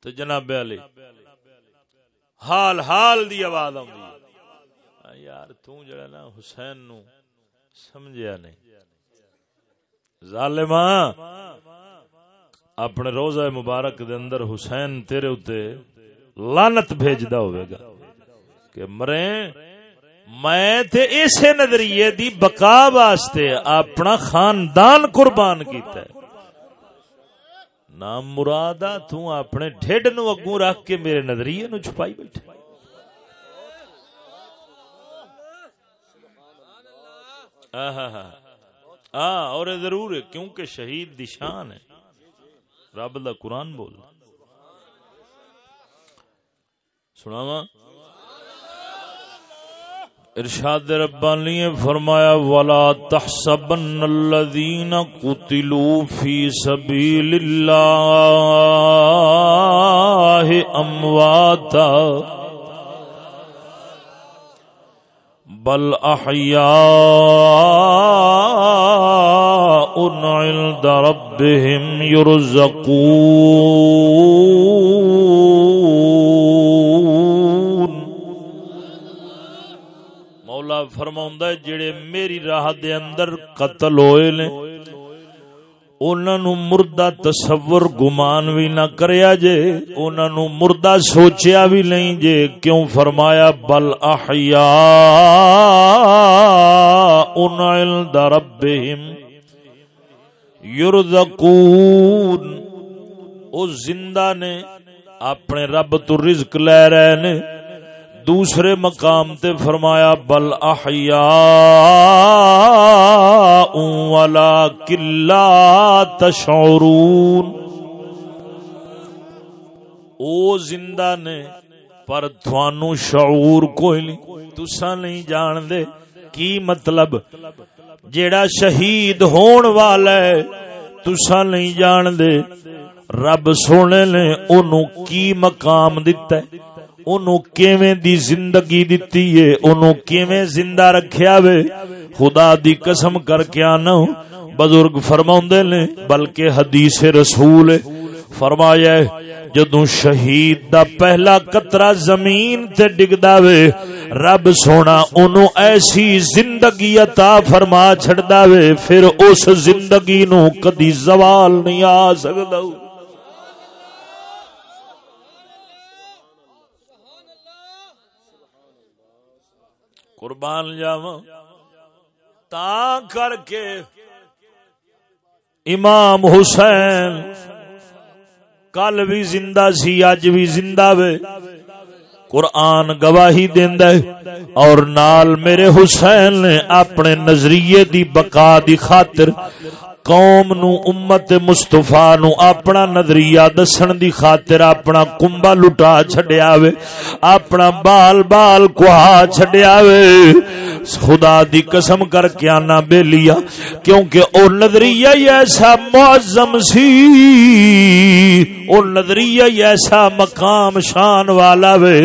A: تو جناب علی حال حال دی آواز آ یار تڑا نا حسین نو سمجھیا نہیں۔ ظالما اپنے روزہ مبارک دے اندر حسین تیرے اتے لانت بھیجدا ہوئے گا کہ مرے میں تے اسے نظریے دی بقا واسطے اپنا خاندان قربان کیتا ہے۔ نام مرادا تو اپنے ڈھڈ نو اگوں رکھ کے میرے نظریے نو چھپائی بیٹھے۔ ہاں اور ضرور ہے، کیونکہ شہید دشان ہے۔ رب دا قرآن بول۔ سناواں۔ ارشاد ربانی فرمایا، ولا تحسبن الذين قتلوا في سبيل الله امواتا بل احياء عند ربهم يرزقون مولا فرما جڑے میری راہ دے اندر قتل ہوئے نے انہوں مردہ تصور گمان بھی نہ کریا جے انہوں مردہ سوچیا بھی نہیں جے، کیوں فرمایا، بل احیاء عند ربهم یرزقون۔ او زندہ نے، اپنے رب تو رزق لے رہے نے دوسرے مقام تے فرمایا، بل احیاء ولا کلا تشعرون۔ او زندہ نے، پر تھانو شعور کوئی نہیں۔ تسا نہیں جان دے کی مطلب۔ جیڑا شہید ہون والا ہے تسا نہیں جان دے رب سونے نے اونوں کی مقام دتا ہے؟ اونوں کیویں دی زندگی دتی ہے؟ اونوں کیویں زندہ رکھیا وے؟ خدا دی قسم کر کے آنا۔ بزرگ فرماوندے نے، بلکہ حدیث رسول فرمایا ہے جدو شہید دا پہلا قطرہ زمین تے ڈگدا وے، رب سونا اونوں ایسی زندگی عطا فرما چھڑدا وے، پھر اس زندگی نو کدی زوال نہیں آ سکدا۔ قربان جاواں۔ تا کر کے امام حسین کل بھی زندہ سی، اج بھی زندہ وے۔ قرآن گواہی دیندا ہے۔ اور نال میرے حسین نے اپنے نظریے دی بقا دی خاطر قوم نو، امت مستفا نو اپنا نظریہ دسن دی خاطر اپنا کنبا لٹا چھڈیا وے، اپنا بال بال کوہا چھڈیا وے۔ خدا دی قسم کر کے آنا بے لیا کیونکہ او نظریہ ایسا معظم سی۔ او نظریہ ایسا مقام شان والا وے،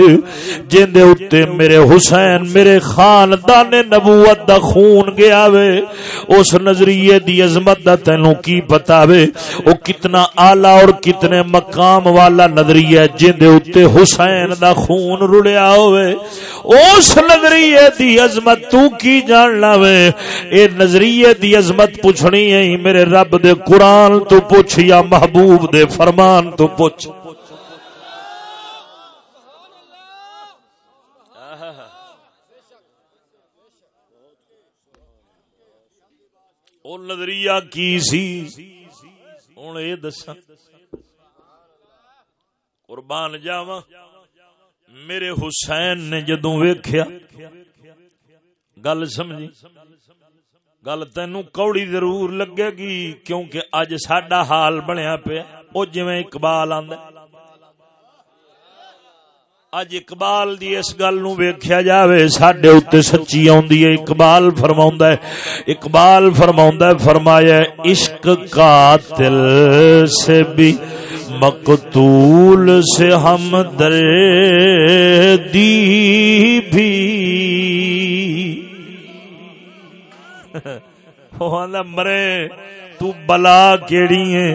A: جن دے اتے میرے حسین، میرے خاندان نبوت دا خون گیا وے۔ اس نظریے دی عظمت دا تینوں کی پتا وے۔ او کتنا آلہ اور کتنے مقام والا نظریہ جن دے اتے حسین دا خون رڑیا ہوئے۔ اس نظریے دی عظمت تو کی جاننا وے اے نظریے دی عظمت پوچھنی ہے میرے رب دے قرآن تو پوچھ یا محبوب دے فرمان تو پوچھ۔ او نظریہ کی سی؟ ہوں یہ دسا قربان جاوا میرے حسین نے جدو ویخیا گل سمجھی؟ گل تینو کوڑی ضرور لگے گی کیونکہ اج ساڈا حال بنیا پیا۔ وہ جی اقبال آدھا اج اقبال دی اس گل نو ویکھیا جاوے، ساڈے اوتے سچی اوندی ہے، اقبال فرماوندا ہے۔ اقبال فرماوندا ہے، فرمایا عشق قاتل سے بھی مقتول سے ہم دردی بھی۔ مرے تو بلا کیڑی ہے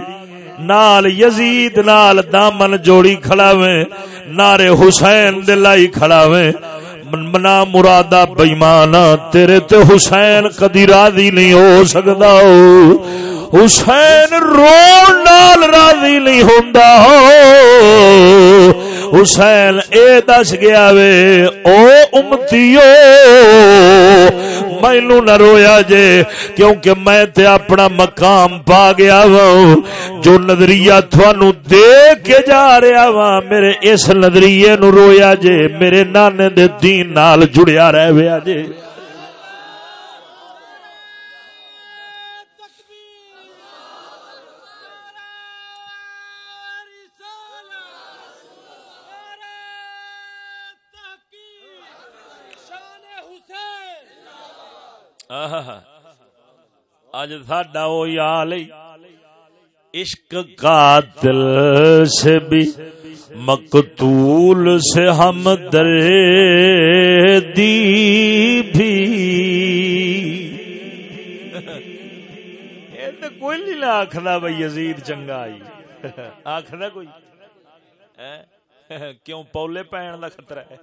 A: نال یزید نال دامن جوڑی کھڑا وے نارے حسین دلائی کھڑا وے منا مرادہ بیمانا تیرے تے حسین کدی راضی نہیں ہو سکتا ہو حسین رون نال راضی نہیں ہوندا ہو حسین اے دس گیا وے او امتیو مینو نہ رویا جے، کیونکہ میں تے اپنا مقام پا گیا وا جو نظریہ تھانو دے کے جا رہا وا میرے اس نظریے نو رویا جے، میرے نانے دے دین نال جڑیا رہ ویا جے۔ اج ساڈا وہ یال عشق قاتل سے بھی مقتول سے ہم دردی بھی۔ کوئی نہیں آخلا بھائی یزید چنگا آئی آخر کوئی؟ ہاں؟ کیوں پولے پہن کا خطرہ ہے؟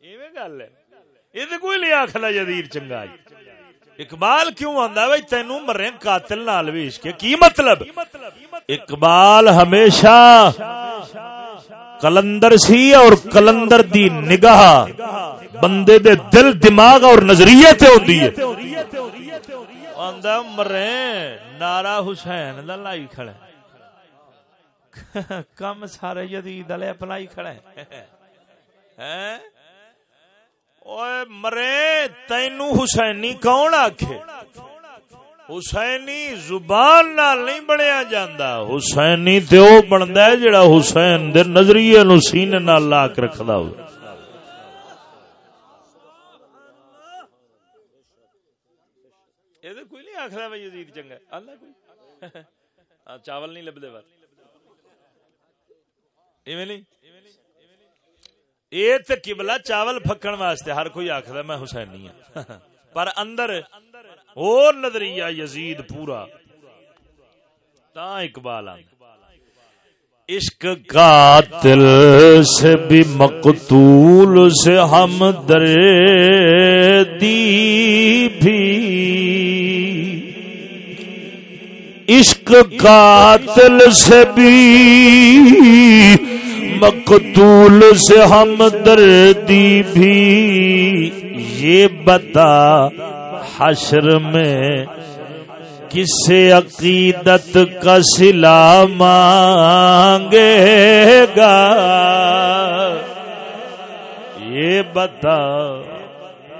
A: ایویں گل ہے۔ یہ کوئی نہیں آخلا یزید چنگا جی۔ اقبال کیوں آندا بھائی تینو مرے قاتل نال بھی عشق کی مطلب؟ اقبال ہمیشہ کلندر سی اور کلندر دی نگاہ بندے دے دل، دماغ اور نظریے تے ہوندی ہے۔ آندا مرے نارا حسین دا لائی کھڑا کم سارے یزید والے اپنائی کھڑا ہے۔ اوے مرے تینو حسینی کون آکھے حسینی زبان نال نہیں بنیا جاندا حسینی تے او بندا ہے جڑا حسین دے نظریے نو سینے نال لا کے رکھدا ہو اے کوئی نہیں آکھدا بھائی یزید چنگا اللہ کوئی چاول نہیں لبدے بات ایویں نہیں یہ تے قبلہ چاول پھکن واسطے ہر کوئی آکھدا میں حسینی ہوں پر اندر اور نظریہ یزید پورا۔ تا اقبال عشق قاتل سے بھی مقتول سے ہم دردی بھی۔ عشق قاتل سے بھی مقتول سے ہم دردی بھی، یہ بتا حشر میں کس عقیدت کا سلا مانگے گا؟ یہ بتا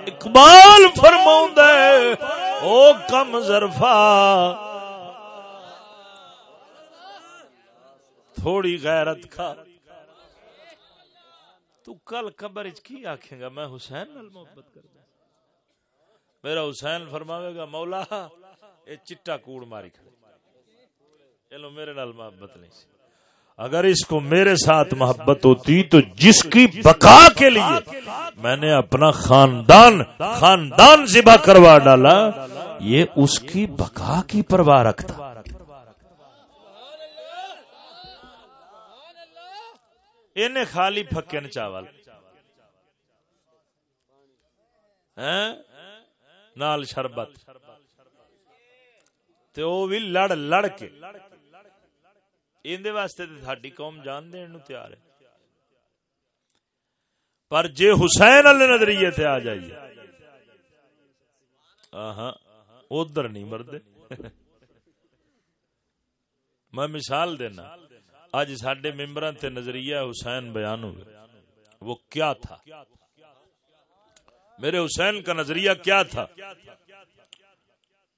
A: اقبال فرماؤں دے او کم ظرفا۔ تھوڑی غیرت کھا۔ تو کل قبر کی آکھیں گا؟ میں حسین نال محبت کر میرا حسین فرماوے گا، مولا، اے چٹا کوڑ ماری کھڑے۔ چلو میرے نال محبت نہیں سی۔ اگر اس کو میرے ساتھ محبت ہوتی تو جس کی بقا کے لیے میں نے اپنا خاندان خاندان ذبح کروا ڈالا، یہ اس کی بقا کی پرواہ رکھتا۔ انہیں خالی پھکن چاول۔ ہاں؟ نال شربت۔ تے او بھی لڑ لڑ کے۔ اندے واسطے تے ساڈی قوم جان دین تیار ہے۔ پر جے حسین علی نظریے تے آ جائیے۔ ہاں ادھر نہیں مردے۔ میں مثال دینا۔ اج سڈے ممبر تے نظریہ حسین بیان ہوئے۔ وہ کیا تھا؟ میرے حسین کا نظریہ کیا تھا؟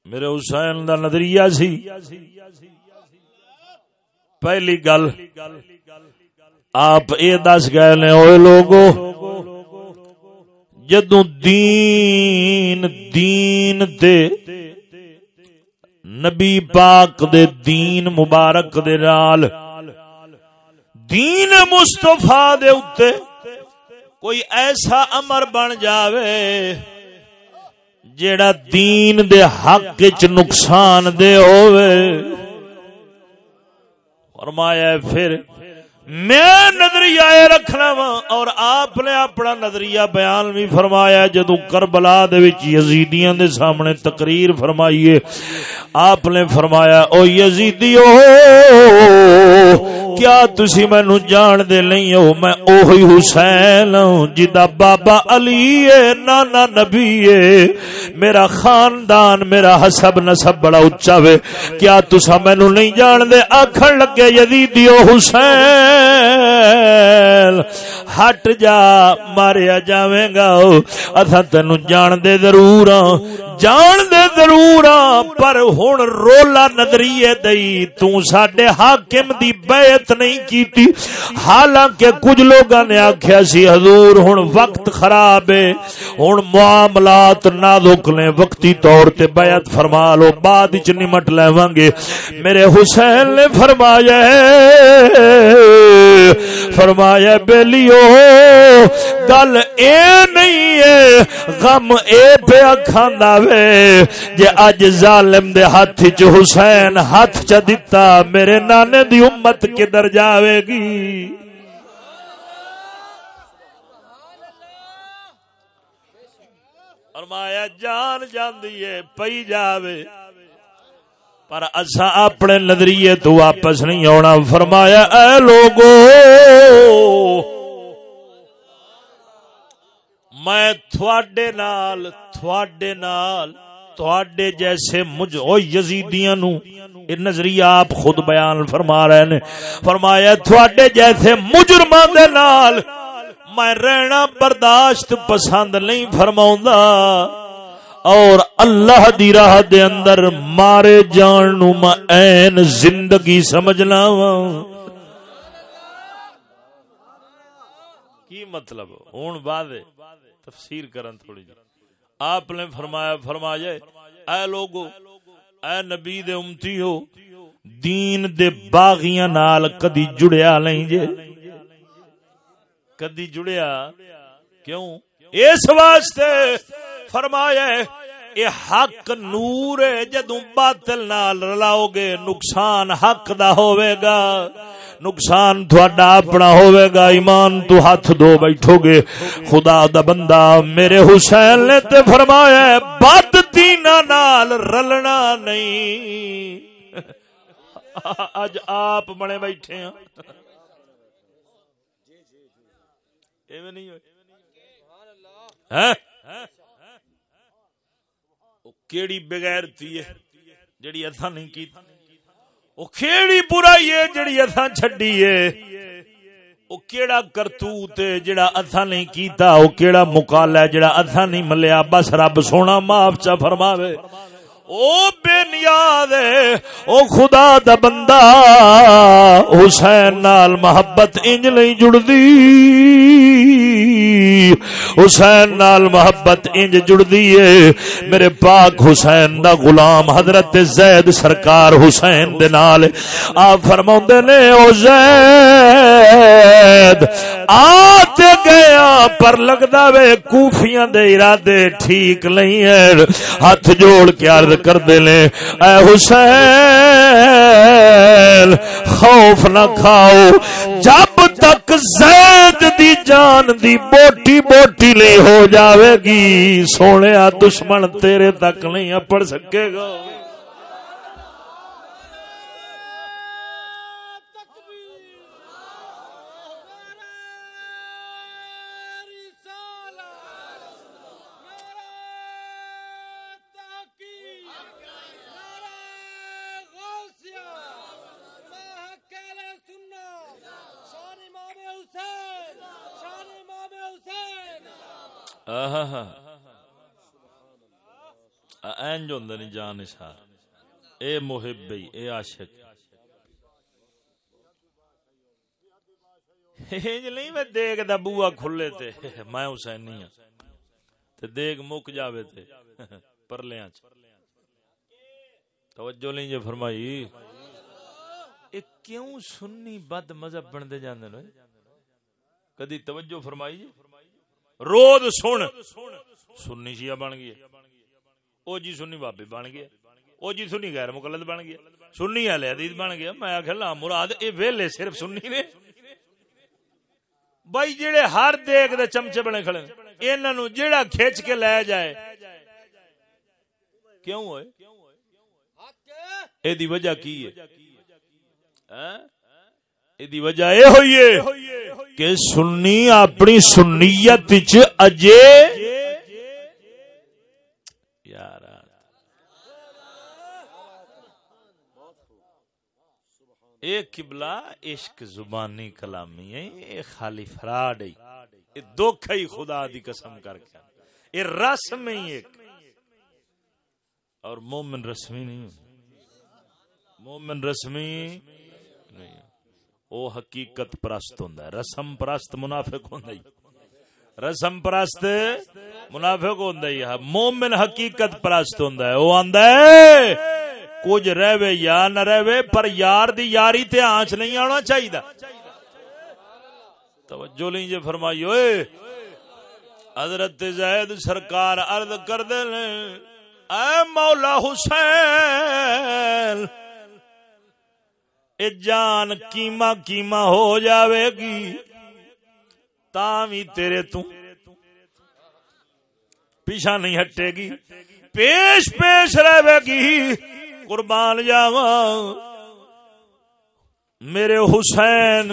A: میرے حسین کا نظریہ سی۔ پہلی گل، آپ یہ دس گئے نے ہوئے لوگو جدو دین دین دے، نبی پاک دے دین مبارک دے نال دین مستفا دے اتے کوئی ایسا امر بن جاوے جیڑا دین دے حق چ نقصان دے ہوئے فرمایا پھر، میں نظریہ رکھنا وا اور آپ نے اپنا نظریہ بیان بھی فرمایا جدو کربلا دے وچ یزیدیاں دے سامنے تقریر فرمائیے۔ آپ نے فرمایا، او یزیدیو کیا تسی مینو جان دے نہیں ہو؟ میں اوہی حسین ہوں جدا بابا علی ہے، نانا نبی ہے۔ میرا خاندان، میرا حسب نسب بڑا اچا وے۔ کیا تسا مینو نہیں جان دے آکھن لگے یزیدیو حسین۔ ہٹ جا، ماریا جاویں گا۔ اتھا تینو جان دے ضرور ہاں۔ جان دے ضرور پر ہن رولا نظریے دئی، تو ساڈے حاکم دی بیعت نہیں کیتی۔ حالانکہ کچھ لوگاں نے آکھیا سی، حضور ہن وقت خراب ہے۔ ہن معاملات نازک نے وقتی طور تے بیعت فرما لو، بعد وچ نمٹ لیواں گے میرے حسین نے فرمایا ہے فرمایا بیلیو گل اے نہیں ہے، غم اے پیا کھاندا وے۔ جے اج ظالم دے ہاتھ چ حسین ہاتھ چ دتا، میرے نانے دی امت کدھر جاوے گی؟ فرمایا جان جاندی ہے، پئی جاوے۔ پر اصا اپنے نظریے تو واپس نہیں آنا فرمایا اے لوگو میں تھوڑے نال تھوڑے نال تھوڑے جیسے مجھ او یزیدیاں نو یہ نظریہ آپ خود بیان فرما رہے نے فرمایا تھوڑے جیسے مجرماں دے نال میں رہنا برداشت پسند نہیں فرماؤں اور اللہ دی راہ دے اندر مارے جان نو میں این زندگی سمجھنا وا کی مطلب؟ ہوں بعد تفسیر کرن تھوڑی جی۔ آپ نے فرمایا فرمایا، اے لوگو، اے نبی دے امتی ہو، دین دے باغیاں نال کدی جڑیا نہیں جے۔ کدی جڑیا؟ کیوں؟ اس واسطے فرمایا اے حق نور ہے، جدوں باطل نال رلاؤ گے نقصان حق دا ہوے گا نقصان تھوڑا اپنا ہوئے گا ایمان تو ہاتھ دو بیٹھو گے خدا دا بندہ میرے حسین نے تے فرمایا بد دینا نال رلنا نہیں. اج آپ بنے بیٹھے ہیں ایویں نہیں ہوئے۔ ہاں؟ کیڑی بغیر ہے جڑی اتھا نہیں کی وہ کیڑی برائی ہے جڑی اتھا چھڈی ہے۔ وہ کیڑا کرتوت ہے جڑا اتھا نہیں کیتا وہ کیڑا مقالہ ہے جڑا اتھا نہیں ملیا۔ بس رب سونا معاف چا فرماوے۔ او بے نیاد ہے، او خدا دا بندہ، حسین نال محبت انج نہیں جڑ دی حسین نال محبت انج جڑ دی ہے۔ میرے پاک حسین دا غلام حضرت زید سرکار حسین دے نال۔ آپ فرماؤں دے نے، او زید آ آتے گیا پر لگدا وے کوفیاں دے ارادے ٹھیک نہیں ہے ہاتھ جوڑ کے عرض کر دے لے اے حسین، خوف نہ کھاؤ۔ جب تک زید دی جان دی بوٹی بوٹی لے ہو جاوے گی سونے دشمن تیرے تک نہیں اپڑ سکے گا۔ اینج ہوندے نہیں جان اشار اے محب بھئی اے عاشق اینج نہیں میں دیکھ دا بوا کھلے تے میں حسین نہیں ہوں تے دیکھ مک جاوے تے پرلیاں چ توجہ نہیں جے فرمائی اے کیوں سنی بد مذہب بن دے جاندے نے کدی توجہ فرمائی جی رود سن۔ سنی شیعہ بن گئی۔ او جی سنی بابے بن گیا او جی سنی غیر مقلد بن گیا سنی والے حدیث بن گیا میں آخر لا مراد اے ویلے صرف سنی نے۔ بھائی جڑے ہر دیکھ دے چمچے بنے کھڑے انہاں نو جڑا کھچ کے لے جائے۔ کیوں ہوئے؟ اے دی وجہ کی ہے؟ ہاں؟ دی وجہ یہ ہوئی ہے کہ سنی اپنی سنیت اجے یار ایک قبلہ عشق زبانی کلامی ہے یہ خالی فراڈ ہے یہ دکھ ہی خدا دی قسم کر کے یہ رسم ہی ایک اور مومن رسمی نہیں مومن رسمی او حقیقت پرست ہوندا ہے، رسم پرست منافق ہوندا ہے رسم پرست منافق ہوندا ہے، مومن حقیقت پرست ہوندا ہے۔ او آندا ہے، کچھ رہوے یا نہ رہوے، پر یار دی یاری تے آنچ نہیں آنا چاہیے توجہ نہیں جے جی، فرمائی اوئے۔ حضرت زید سرکار عرض کر دے اے مولا حسین اے جان کیما کیما ہو جاوے گی تاوی تیرے تو پیچھا نہیں ہٹے گی، پیش پیش رہے گی، قربان جاوا میرے حسین،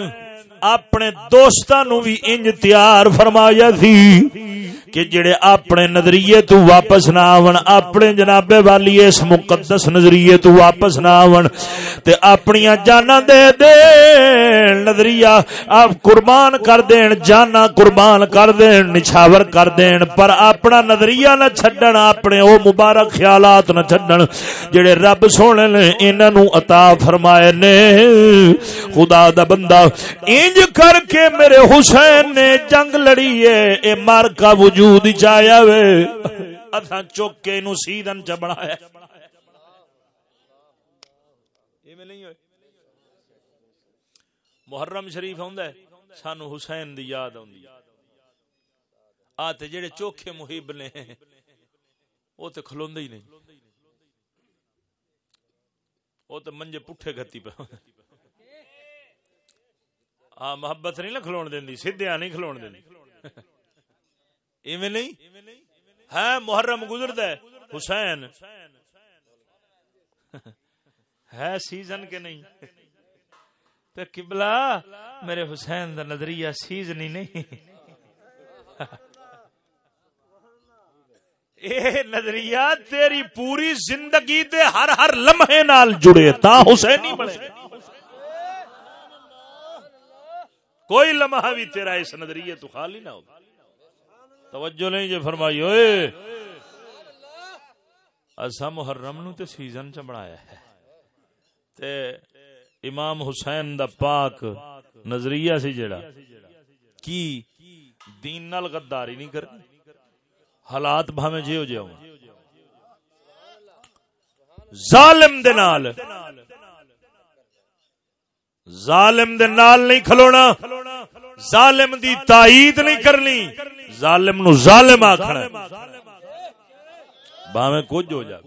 A: اپنے دوستاں نو بھی انج تیار فرمایا تھی کہ جڑے اپنے نظریے تو واپس نہ آون، اپنے جناب والی اس مقدس نظریے تو واپس نہ آون، تے اپنی جانا دے دے نظریہ آپ قربان کر دین جانا قربان کر دین، نچھاور کر دین، پر اپنا نظریہ نہ چھڈن، اپنے او مبارک خیالات نہ چھڈن، جڑے رب سونے نے انہاں نو عطا فرمائے نے۔ خدا دا بندہ، انج کر کے میرے حسین نے جنگ لڑی ہے، اے مار کا وجود چایا وے۔ اتھا چوک کے نو سیدن چ بنایا۔ محرم شریف ہوندا ہے، سانو حسین دی یاد آندی آ تے جڑے چوکھے محب نے، وہ تے کھلوندے ہی نہیں۔ وہ تے منجے پٹھے گھتی پہ ہاں محبت نہیں نا کھلون دینی سیدھا نہیں کھلون دینی۔ ایویں نہیں؟ ہے، محرم گزرتا ہے، حسین۔ ہے سیزن کے نہیں؟ تو قبلہ میرے حسین دا نظریہ سیزنی نہیں۔ اے نظریہ تیری پوری زندگی دے ہر ہر لمحے نال جڑے تا حسین نہیں بنے۔ کوئی لمحہ بھی تیرا اس نظریے تو خالی نہ ہو توجہ نہیں جی فرمائی ہوئے اسا محرم نو تے سیزن چ بنایا ہے۔ تے امام حسین دا پاک نظریہ سی جڑا۔ کی دین نال غداری نہیں کرنی؟ حالات بھاویں جیو جیو ظالم دے نال۔ ظالم دے نال نہیں کھلونا۔ ظالم دی تائید نہیں کرنی۔ ظالم نو ظالم آکھنا باویں کچھ ہو جائے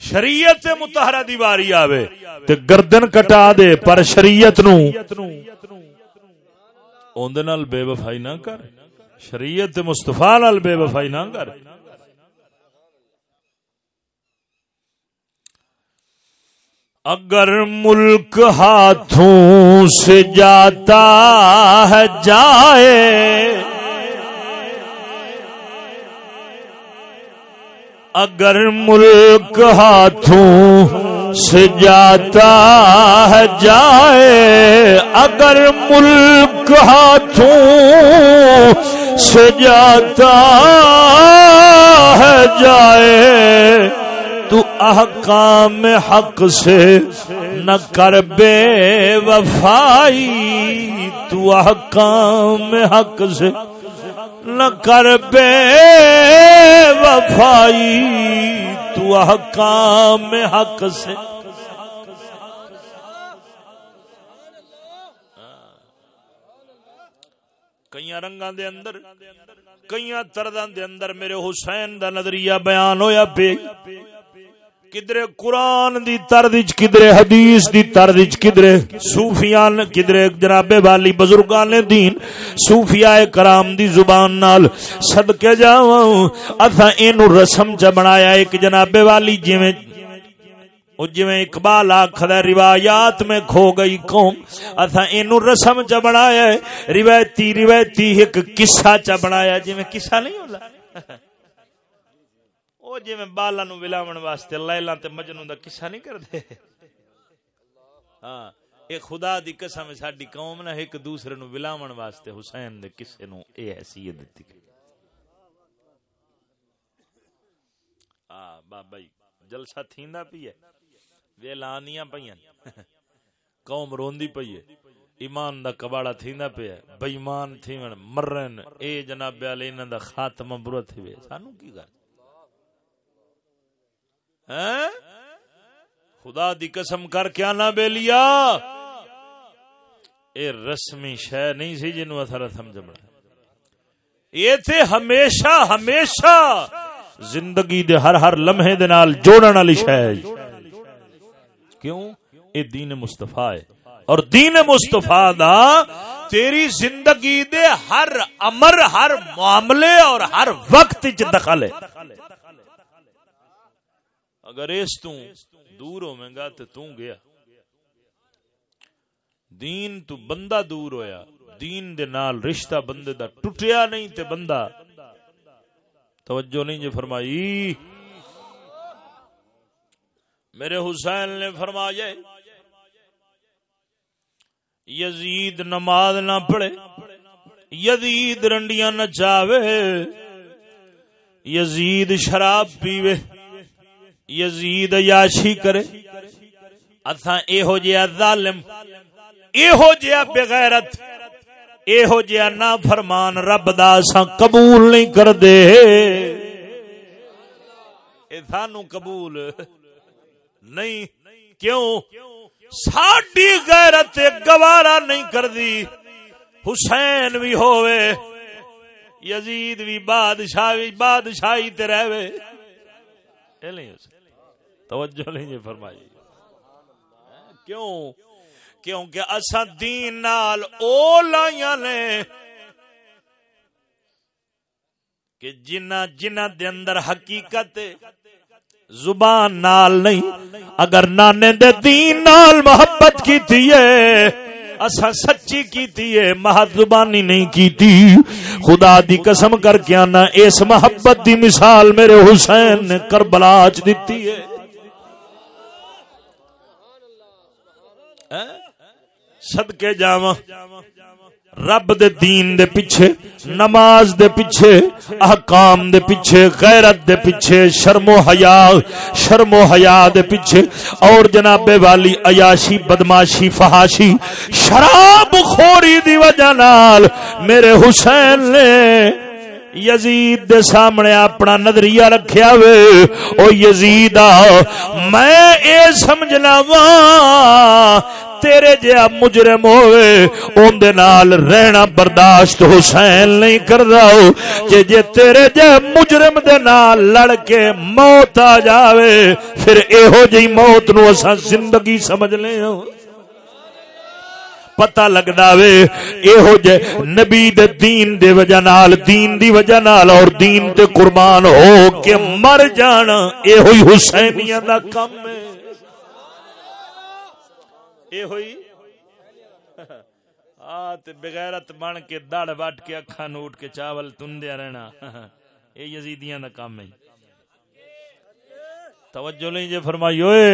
A: شریعت متحرہ دیواری آوے تے گردن کٹا دے، پر شریعت نو۔ اوندے نال بے وفائی نہ کر۔ شریعت مصطفیٰ نال بے وفائی نہ کر۔ اگر ملک ہاتھوں سے جاتا ہے، جائے۔ اگر ملک ہاتھوں سے جاتا ہے جائے، اگر ملک ہاتھوں سے جاتا ہے جائے، تو احکام حق سے نہ کر بے وفائی، تو احکام حق سے نہ کر بے وفائی، تو حکام حق سے۔ کئی رنگاں دے اندر کئی ترداں دے اندر میرے حسین دا نظریہ بیان ہویا پہ کدرے قرآن دی ترد کدرے حدیث دی ترد کدرے صوفیان، کدرے جناب والی بزرگان دین، صوفیاء کرام دی زبان نال صدقے جاواں اتھا اینو رسم چ بنایا ایک جناب والی جویں، او جویں اقبال آکھدا روایات میں کھو گئی قوم اتھا اینو رسم چ بنایا ہے، روایتی روایتی ایک قصہ چ بنایا جویں قصہ نہیں ہوندا وہ جی میں بالا نو ولاون واسطے لیلا تے مجنو دا قصہ نہیں کردے ہاں اے خدا دی قسم ساڈی قوم نہ ایک دوسرے نو ولاون واسطے حسین دے قصے نو اے حیثیت دتی ہاں بابا جی جلسہ تھیندا پئی ہے ویلانیاں پئیاں قوم روندی پئی ہے ایمان دا کباڑا تھیندا پیا بے ایمان تھیون مرن اے جناب علی انہاں دا خاتمہ برا تھوے سانو کی گل خدا دی قسم کر کے آنا بے لیا اے رسمی شہ نہیں سی جنو اثر سمجھ بڑا یہ تھے ہمیشہ ہمیشہ زندگی دے ہر ہر لمحے دے نال جوڑن والی شہ کیوں؟ اے دین مصطفیٰ ہے۔ اور دین مصطفیٰ دا تیری زندگی دے ہر امر، ہر معاملے اور ہر وقت چ دخل ہے۔ اگر اس تو دور ہوئے گا تو تو گیا۔ دین تو بندہ دور ہویا، دین دے نال رشتہ بندے دا ٹوٹیا نہیں تے بندہ توجہ نہیں جی فرمائی۔ میرے حسین نے فرمایا، یزید نماز نہ پڑھے، یزید رنڈیاں نہ نچاوے یزید شراب پیوے۔ یزید یاشی کرے۔ اتھا اے ہو جیا ظالم اے ہو جیا بغیرت اے ہو جیا نا فرمان رب دا سا قبول نہیں کر دے اے تھانو قبول نہیں، کیوں؟ ساڈی غیرت گوارا نہیں کر دی حسین بھی ہووے، یزید بھی بادشاہ بھی بادشاہی تے رہوے۔ توجہ نہیں جی فرمائی۔ کیوں؟ کیونکہ اسا دین نال او لائیاں نے کہ جنہ جنہ دے اندر حقیقت زبان نال نہیں، اگر نانے دے دین نال محبت کی تھی ہے اسا سچی کیتی ہے، محض زبانی نہیں کیتی۔ خدا دی قسم کر کے آنا، اس محبت دی مثال میرے حسین نے کربلا اچ دتی ہے۔ صدقے جاواں۔ رب دے دین دے پیچھے، نماز دے پیچھے، احکام دے پیچھے، غیرت دے پیچھے، شرم و حیا، شرم و حیا دے پیچھے، اور جناب والی عیاشی، بدماشی، فحاشی، شراب خوری دی وجہ نال میرے حسین نے یزید دے سامنے اپنا نظریہ رکھیا وے۔ او یزید میں اے سمجھنا وا، تیرے جیا مجرم ہوئے۔ اون دے نال رہنا برداشت حسین نہیں کردا۔ کہ جے تیرے جے مجرم دے نال لڑ کے موت آ جاوے، پھر ایہو جی موت نو اساں زندگی سمجھ لیں پتہ لگدا وے، ایہو جے نبی دے دین دے وجہ نال، دین دی وجہ نال اور دین تے قربان ہو کے مر جانا ایہو ہی حسینیاں دا کم ہے۔ ہوئی بغیرت بن کے دڑ وٹ کے اکھا نوٹ کے چاول تندیا رہنا۔ یہ یزیدیاں دا کام ہے۔ توجہ نہیں جے فرمائی ہوئے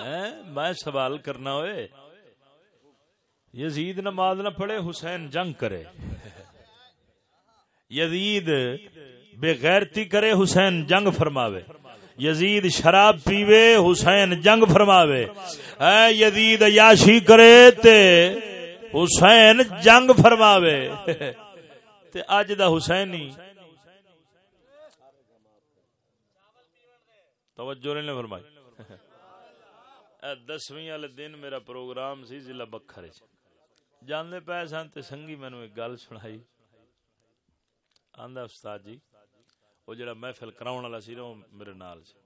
A: ہاں، میں سوال کرنا ہوئے یزید نماز نہ پڑھے، حسین جنگ کرے۔ یزید بغیرتی کرے، حسین جنگ فرماوے۔ یزید شراب پیوے، حسین جنگ فرماوے۔ اے یزید یاشی کرے تے حسین جنگ فرماوے۔ تے اج دا حسینی۔ توجہ نے فرمائی۔ دسویں والے دن میرا پروگرام سی ضلع بکھر جانے پے سن تے سنگی مینو ایک گل سنائی آندا استاد جی وہ جڑا محفل کراؤن والا سی نا میرے نال سی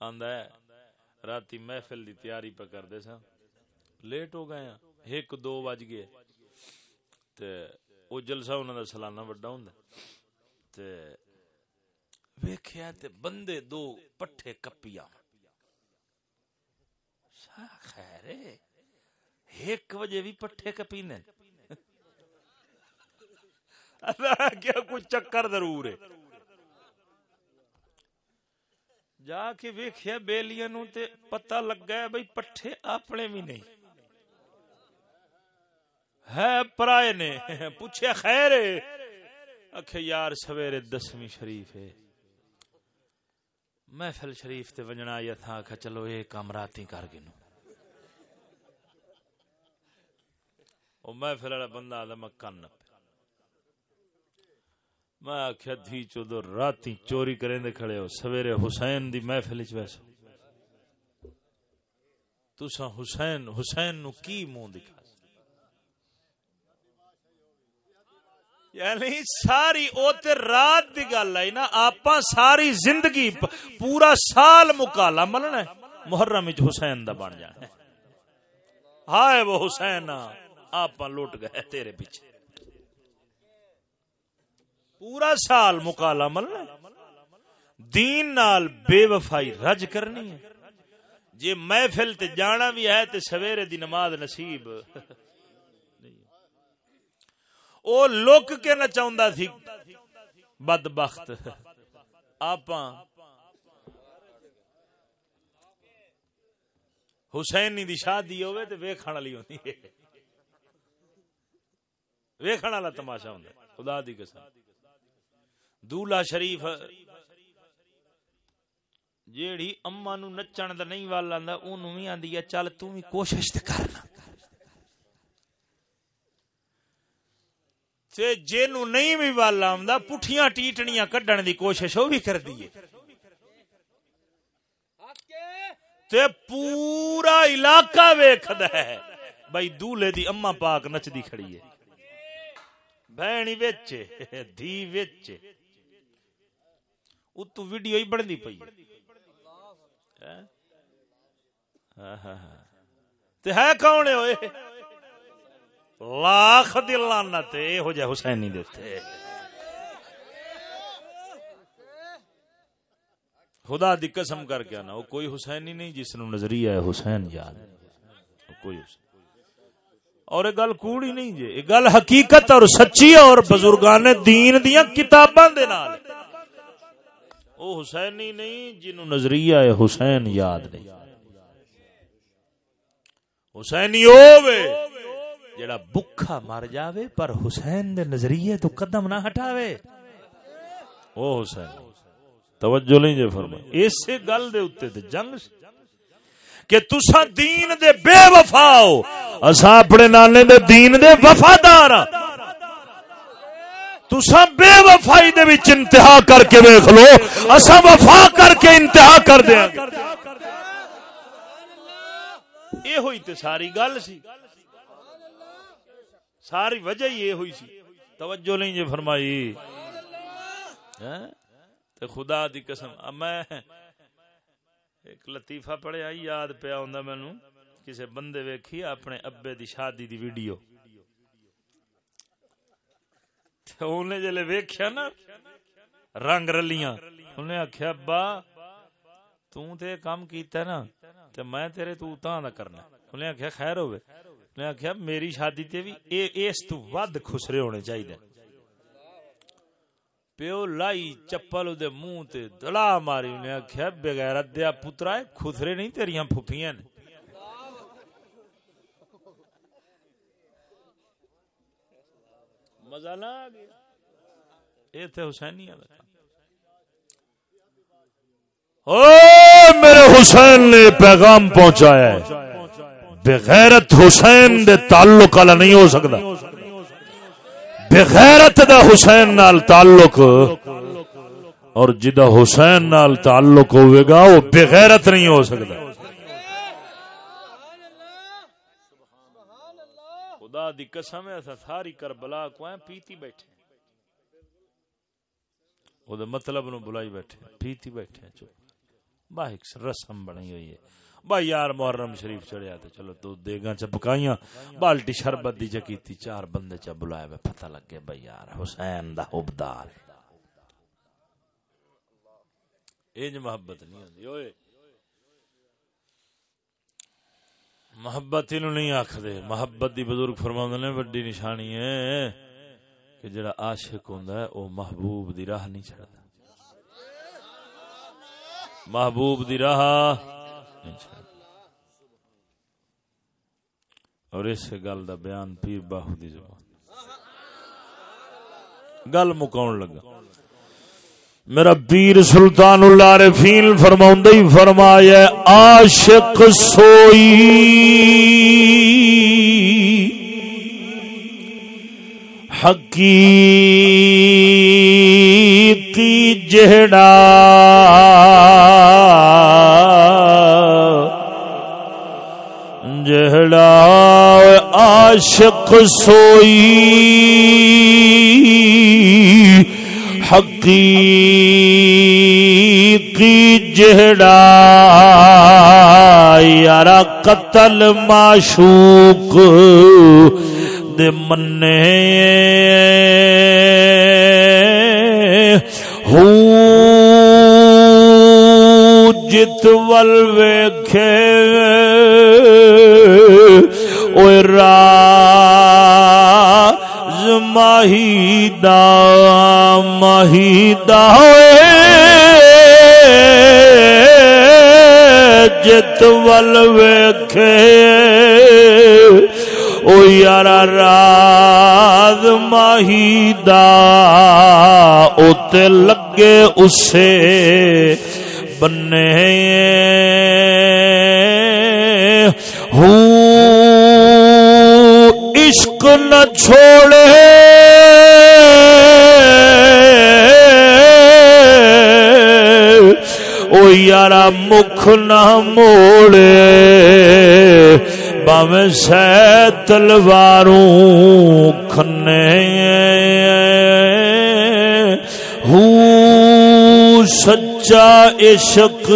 A: آندا ہے راتی محفل دی تیاری پہ کردے سا لیٹ ہو گئے ہیں ایک دو بج گئے تے او جلسہ انہاں دا سالانہ بڑا ہوندا تے ویکھیا تے بندے دو پٹھے کپیاں سا خیر ایک بجے بھی پٹھے کپینے کیا کچھ چکر ضرور ہے۔ جا کے ویخیا بےلیاں نو تے پتہ لگ گیا بھائی پٹھے اپنے بھی نہیں۔ ہے پرائے نے، پوچھے خیر اکھے یار سویرے دسویں شریف ہے۔ محفل شریف تے وجنا یا تھا کہ چلو یہ کام راتی کر گنو او محفل والا بندہ آدم کن میں آخیا دھی چودو راتی چوری کریں دے کھڑے ہو، سویرے حسین دی محفل چ ویسو تسا حسین حسین نو کی منہ دکھا؟ یعنی ساری او تے رات دی گل ہے نا آپا ساری زندگی پورا سال مکالا ملنا ہے، محرم وچ حسین دا بن جانا ہائے وہ حسین آپ لوٹ گئے تیرے پیچھے۔ پورا سال مکالا ملنا دین نال بے وفائی رج کرنی ہے۔ جی محفل تے جانا بھی ہے تے سویرے دی نماز نصیب۔ او لک کے نچاوندا سی، بدبخت۔ آپاں حسین دی شادی ہوئے تے ویکھن والی ہوندی ہے۔ ویکھن والا تماشا ہوندا خدا دی قسم۔ دولا شریف جیڑی اما نو نچن دا نہیں وال آندا، اونوں وی آندی ہے، چل تو وی کوشش تے کرنا تے جینو نہیں بھی وال آندا، پٹھیاں ٹیٹنیاں کڈن دی کوشش او بھی کردی ہے۔ تے پورا علاقہ ویکھدا ہے۔ بھائی دولے دی اما پاک نچدی کھڑی ہے۔ بہنی وچ دھی وچ اتو ویڈیو ہی بڑھدی پئی تے ہے کون ہوئے لاکھ دلانت ہو جائے حسینی دیتے خدا دی قسم کر کے نا وہ کوئی حسینی نہیں جس نو نظریہ ہے حسین یاد کوئی حسین اور یہ گل کوڑی نہیں جی یہ گل حقیقت اور سچی اور بزرگان دین دیا کتاباں دے نال۔ او حسینی نہیں جنو نظریہ ہے، حسین یاد نہیں۔ حسینی ہووے، جڑا بکھا مر جاوے، پر حسین دے نظریے تو قدم نہ ہٹاوے۔ او حسین، توجہ نہیں جی، جے فرمایا اسی گل دے اوتے تے جنگ سی کہ تسا دین دے بے وفا ہو۔ اسا اپنے نانے دے دین دے وفادار ہاں۔ تسا بے وفائی دے وچ انتہا کر کے ویکھ لو۔ اسا وفا کر کے انتہا کر دیا اے ہوئی تے ساری گل سی۔ ساری وجہ یہ ہوئی سی۔ توجہ نہیں جی فرمائی۔ ہاں؟ تے خدا دی قسم۔ میں ایک لطیفہ پڑھیا، یاد پیا ہوندا مینوں، کسے بندے ویکھی اپنے ابے دی شادی دی ویڈیو۔ تے اونے جلے ویکھیا نا، رنگ رلیاں۔ اونے آکھیا، ابا تے کام کیتا نا، تے میں تیرے تو تاں کرنا اونے آکھیا، خیر ہوے اونے آکھیا، میری شادی تے بھی اس تو ود خسرے ہونے چاہیے پیو لائی چپل دے منہ تے دلا ماری، انہیں آخیا بغیرت دیا پترا خسرے نہیں تیریاں پھپیاں نے؟ مزہ نہ آ گیا۔ یہ تھے حسینی او میرے حسین نے پیغام پہنچایا ہے۔ بغیرت حسین دے تعلق والا نہیں ہو سکتا۔ بغیرت دا حسین نال تعلق، اور جدا حسین نال تعلق ہوئے گا، وہ بغیرت نہیں ہو سکتا۔ خدا دی قسم ہے ساری کربلا کو پیتی بیٹھے وہ مطلب نو بلائی بیٹھے پیتی بیٹھے چپ۔ باہک رسم بنی ہوئی ہے۔ بھائی یار محرم شریف چڑھیا تو چلو دو دیگا چ پکائیاں، بالٹی شربت دی چکیتی چار بندے چ بلائے میں پتہ لگ گیا بھائی یار حسین دا حبدار انج محبت نہیں ہوندی اوئے۔ محبت انہوں نہیں آکھدے۔ محبت دی بزرگ فرماندے نے بڑی نشانی ہے کہ جڑا عاشق ہوندا ہے، او محبوب دی راہ نہیں چھڑدا محبوب دی راہ اچھا۔ اور اس گل دا بیان پیر باہو دی زبان۔ گل مکاؤن لگا۔ میرا پیر سلطان العارفین فرماؤں ہی فرمایا عاشق سوئی۔ حقیقی جہڑا جہڑا عاشق سوئی حقیقی جہڑا یارا قتل معشوق دے منے جت ول ویکھے راز ماہی دا ماہی دا جت ول ویکھے۔ او یار راز ماہی دا تے لگے اسے۔ بنے ہوں۔ عشق نہ چھوڑے۔ او یارا مکھ نہ موڑے۔ باویں سہ تلواروں کھنے۔ ہوں سچا عشق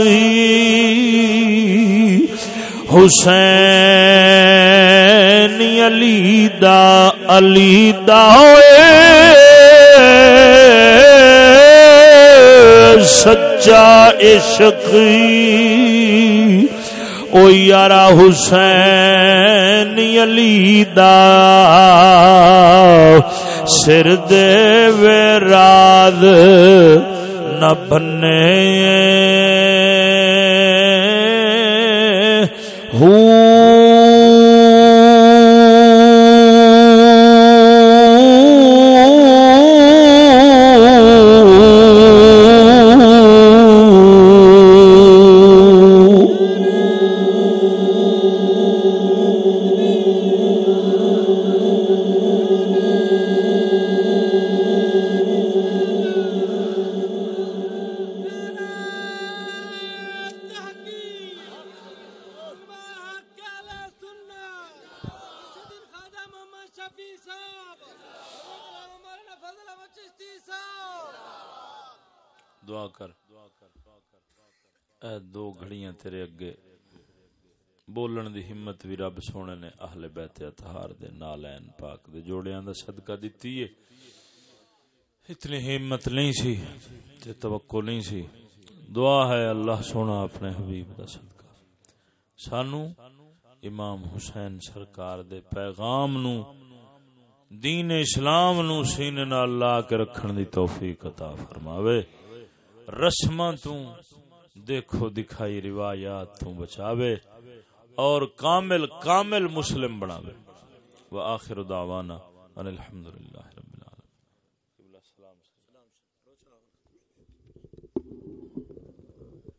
A: حسین علی دا علی دا ہوئے۔ سچا عشق۔ او یارا حسین علی دا۔ سر دے وے ویراد نہ بنے بھی رب سونے نے اہل بیت اتہار دے نالین پاک دے جوڑیاں دا صدقہ دیتی ہے اتنی ہمت نہیں سی تے توقع نہیں سی دعا ہے اللہ سونا اپنے حبیب دا صدقہ سانو امام حسین سرکار دے پیغام نو دین اسلام نو سینے نال لا کے رکھن دی توفیق عطا فرماوے رسماں تو دیکھو دکھائی روایات تو بچاوے اور کامل کامل مسلم بناوے۔ وہ آخر دعوانا الحمدللہ۔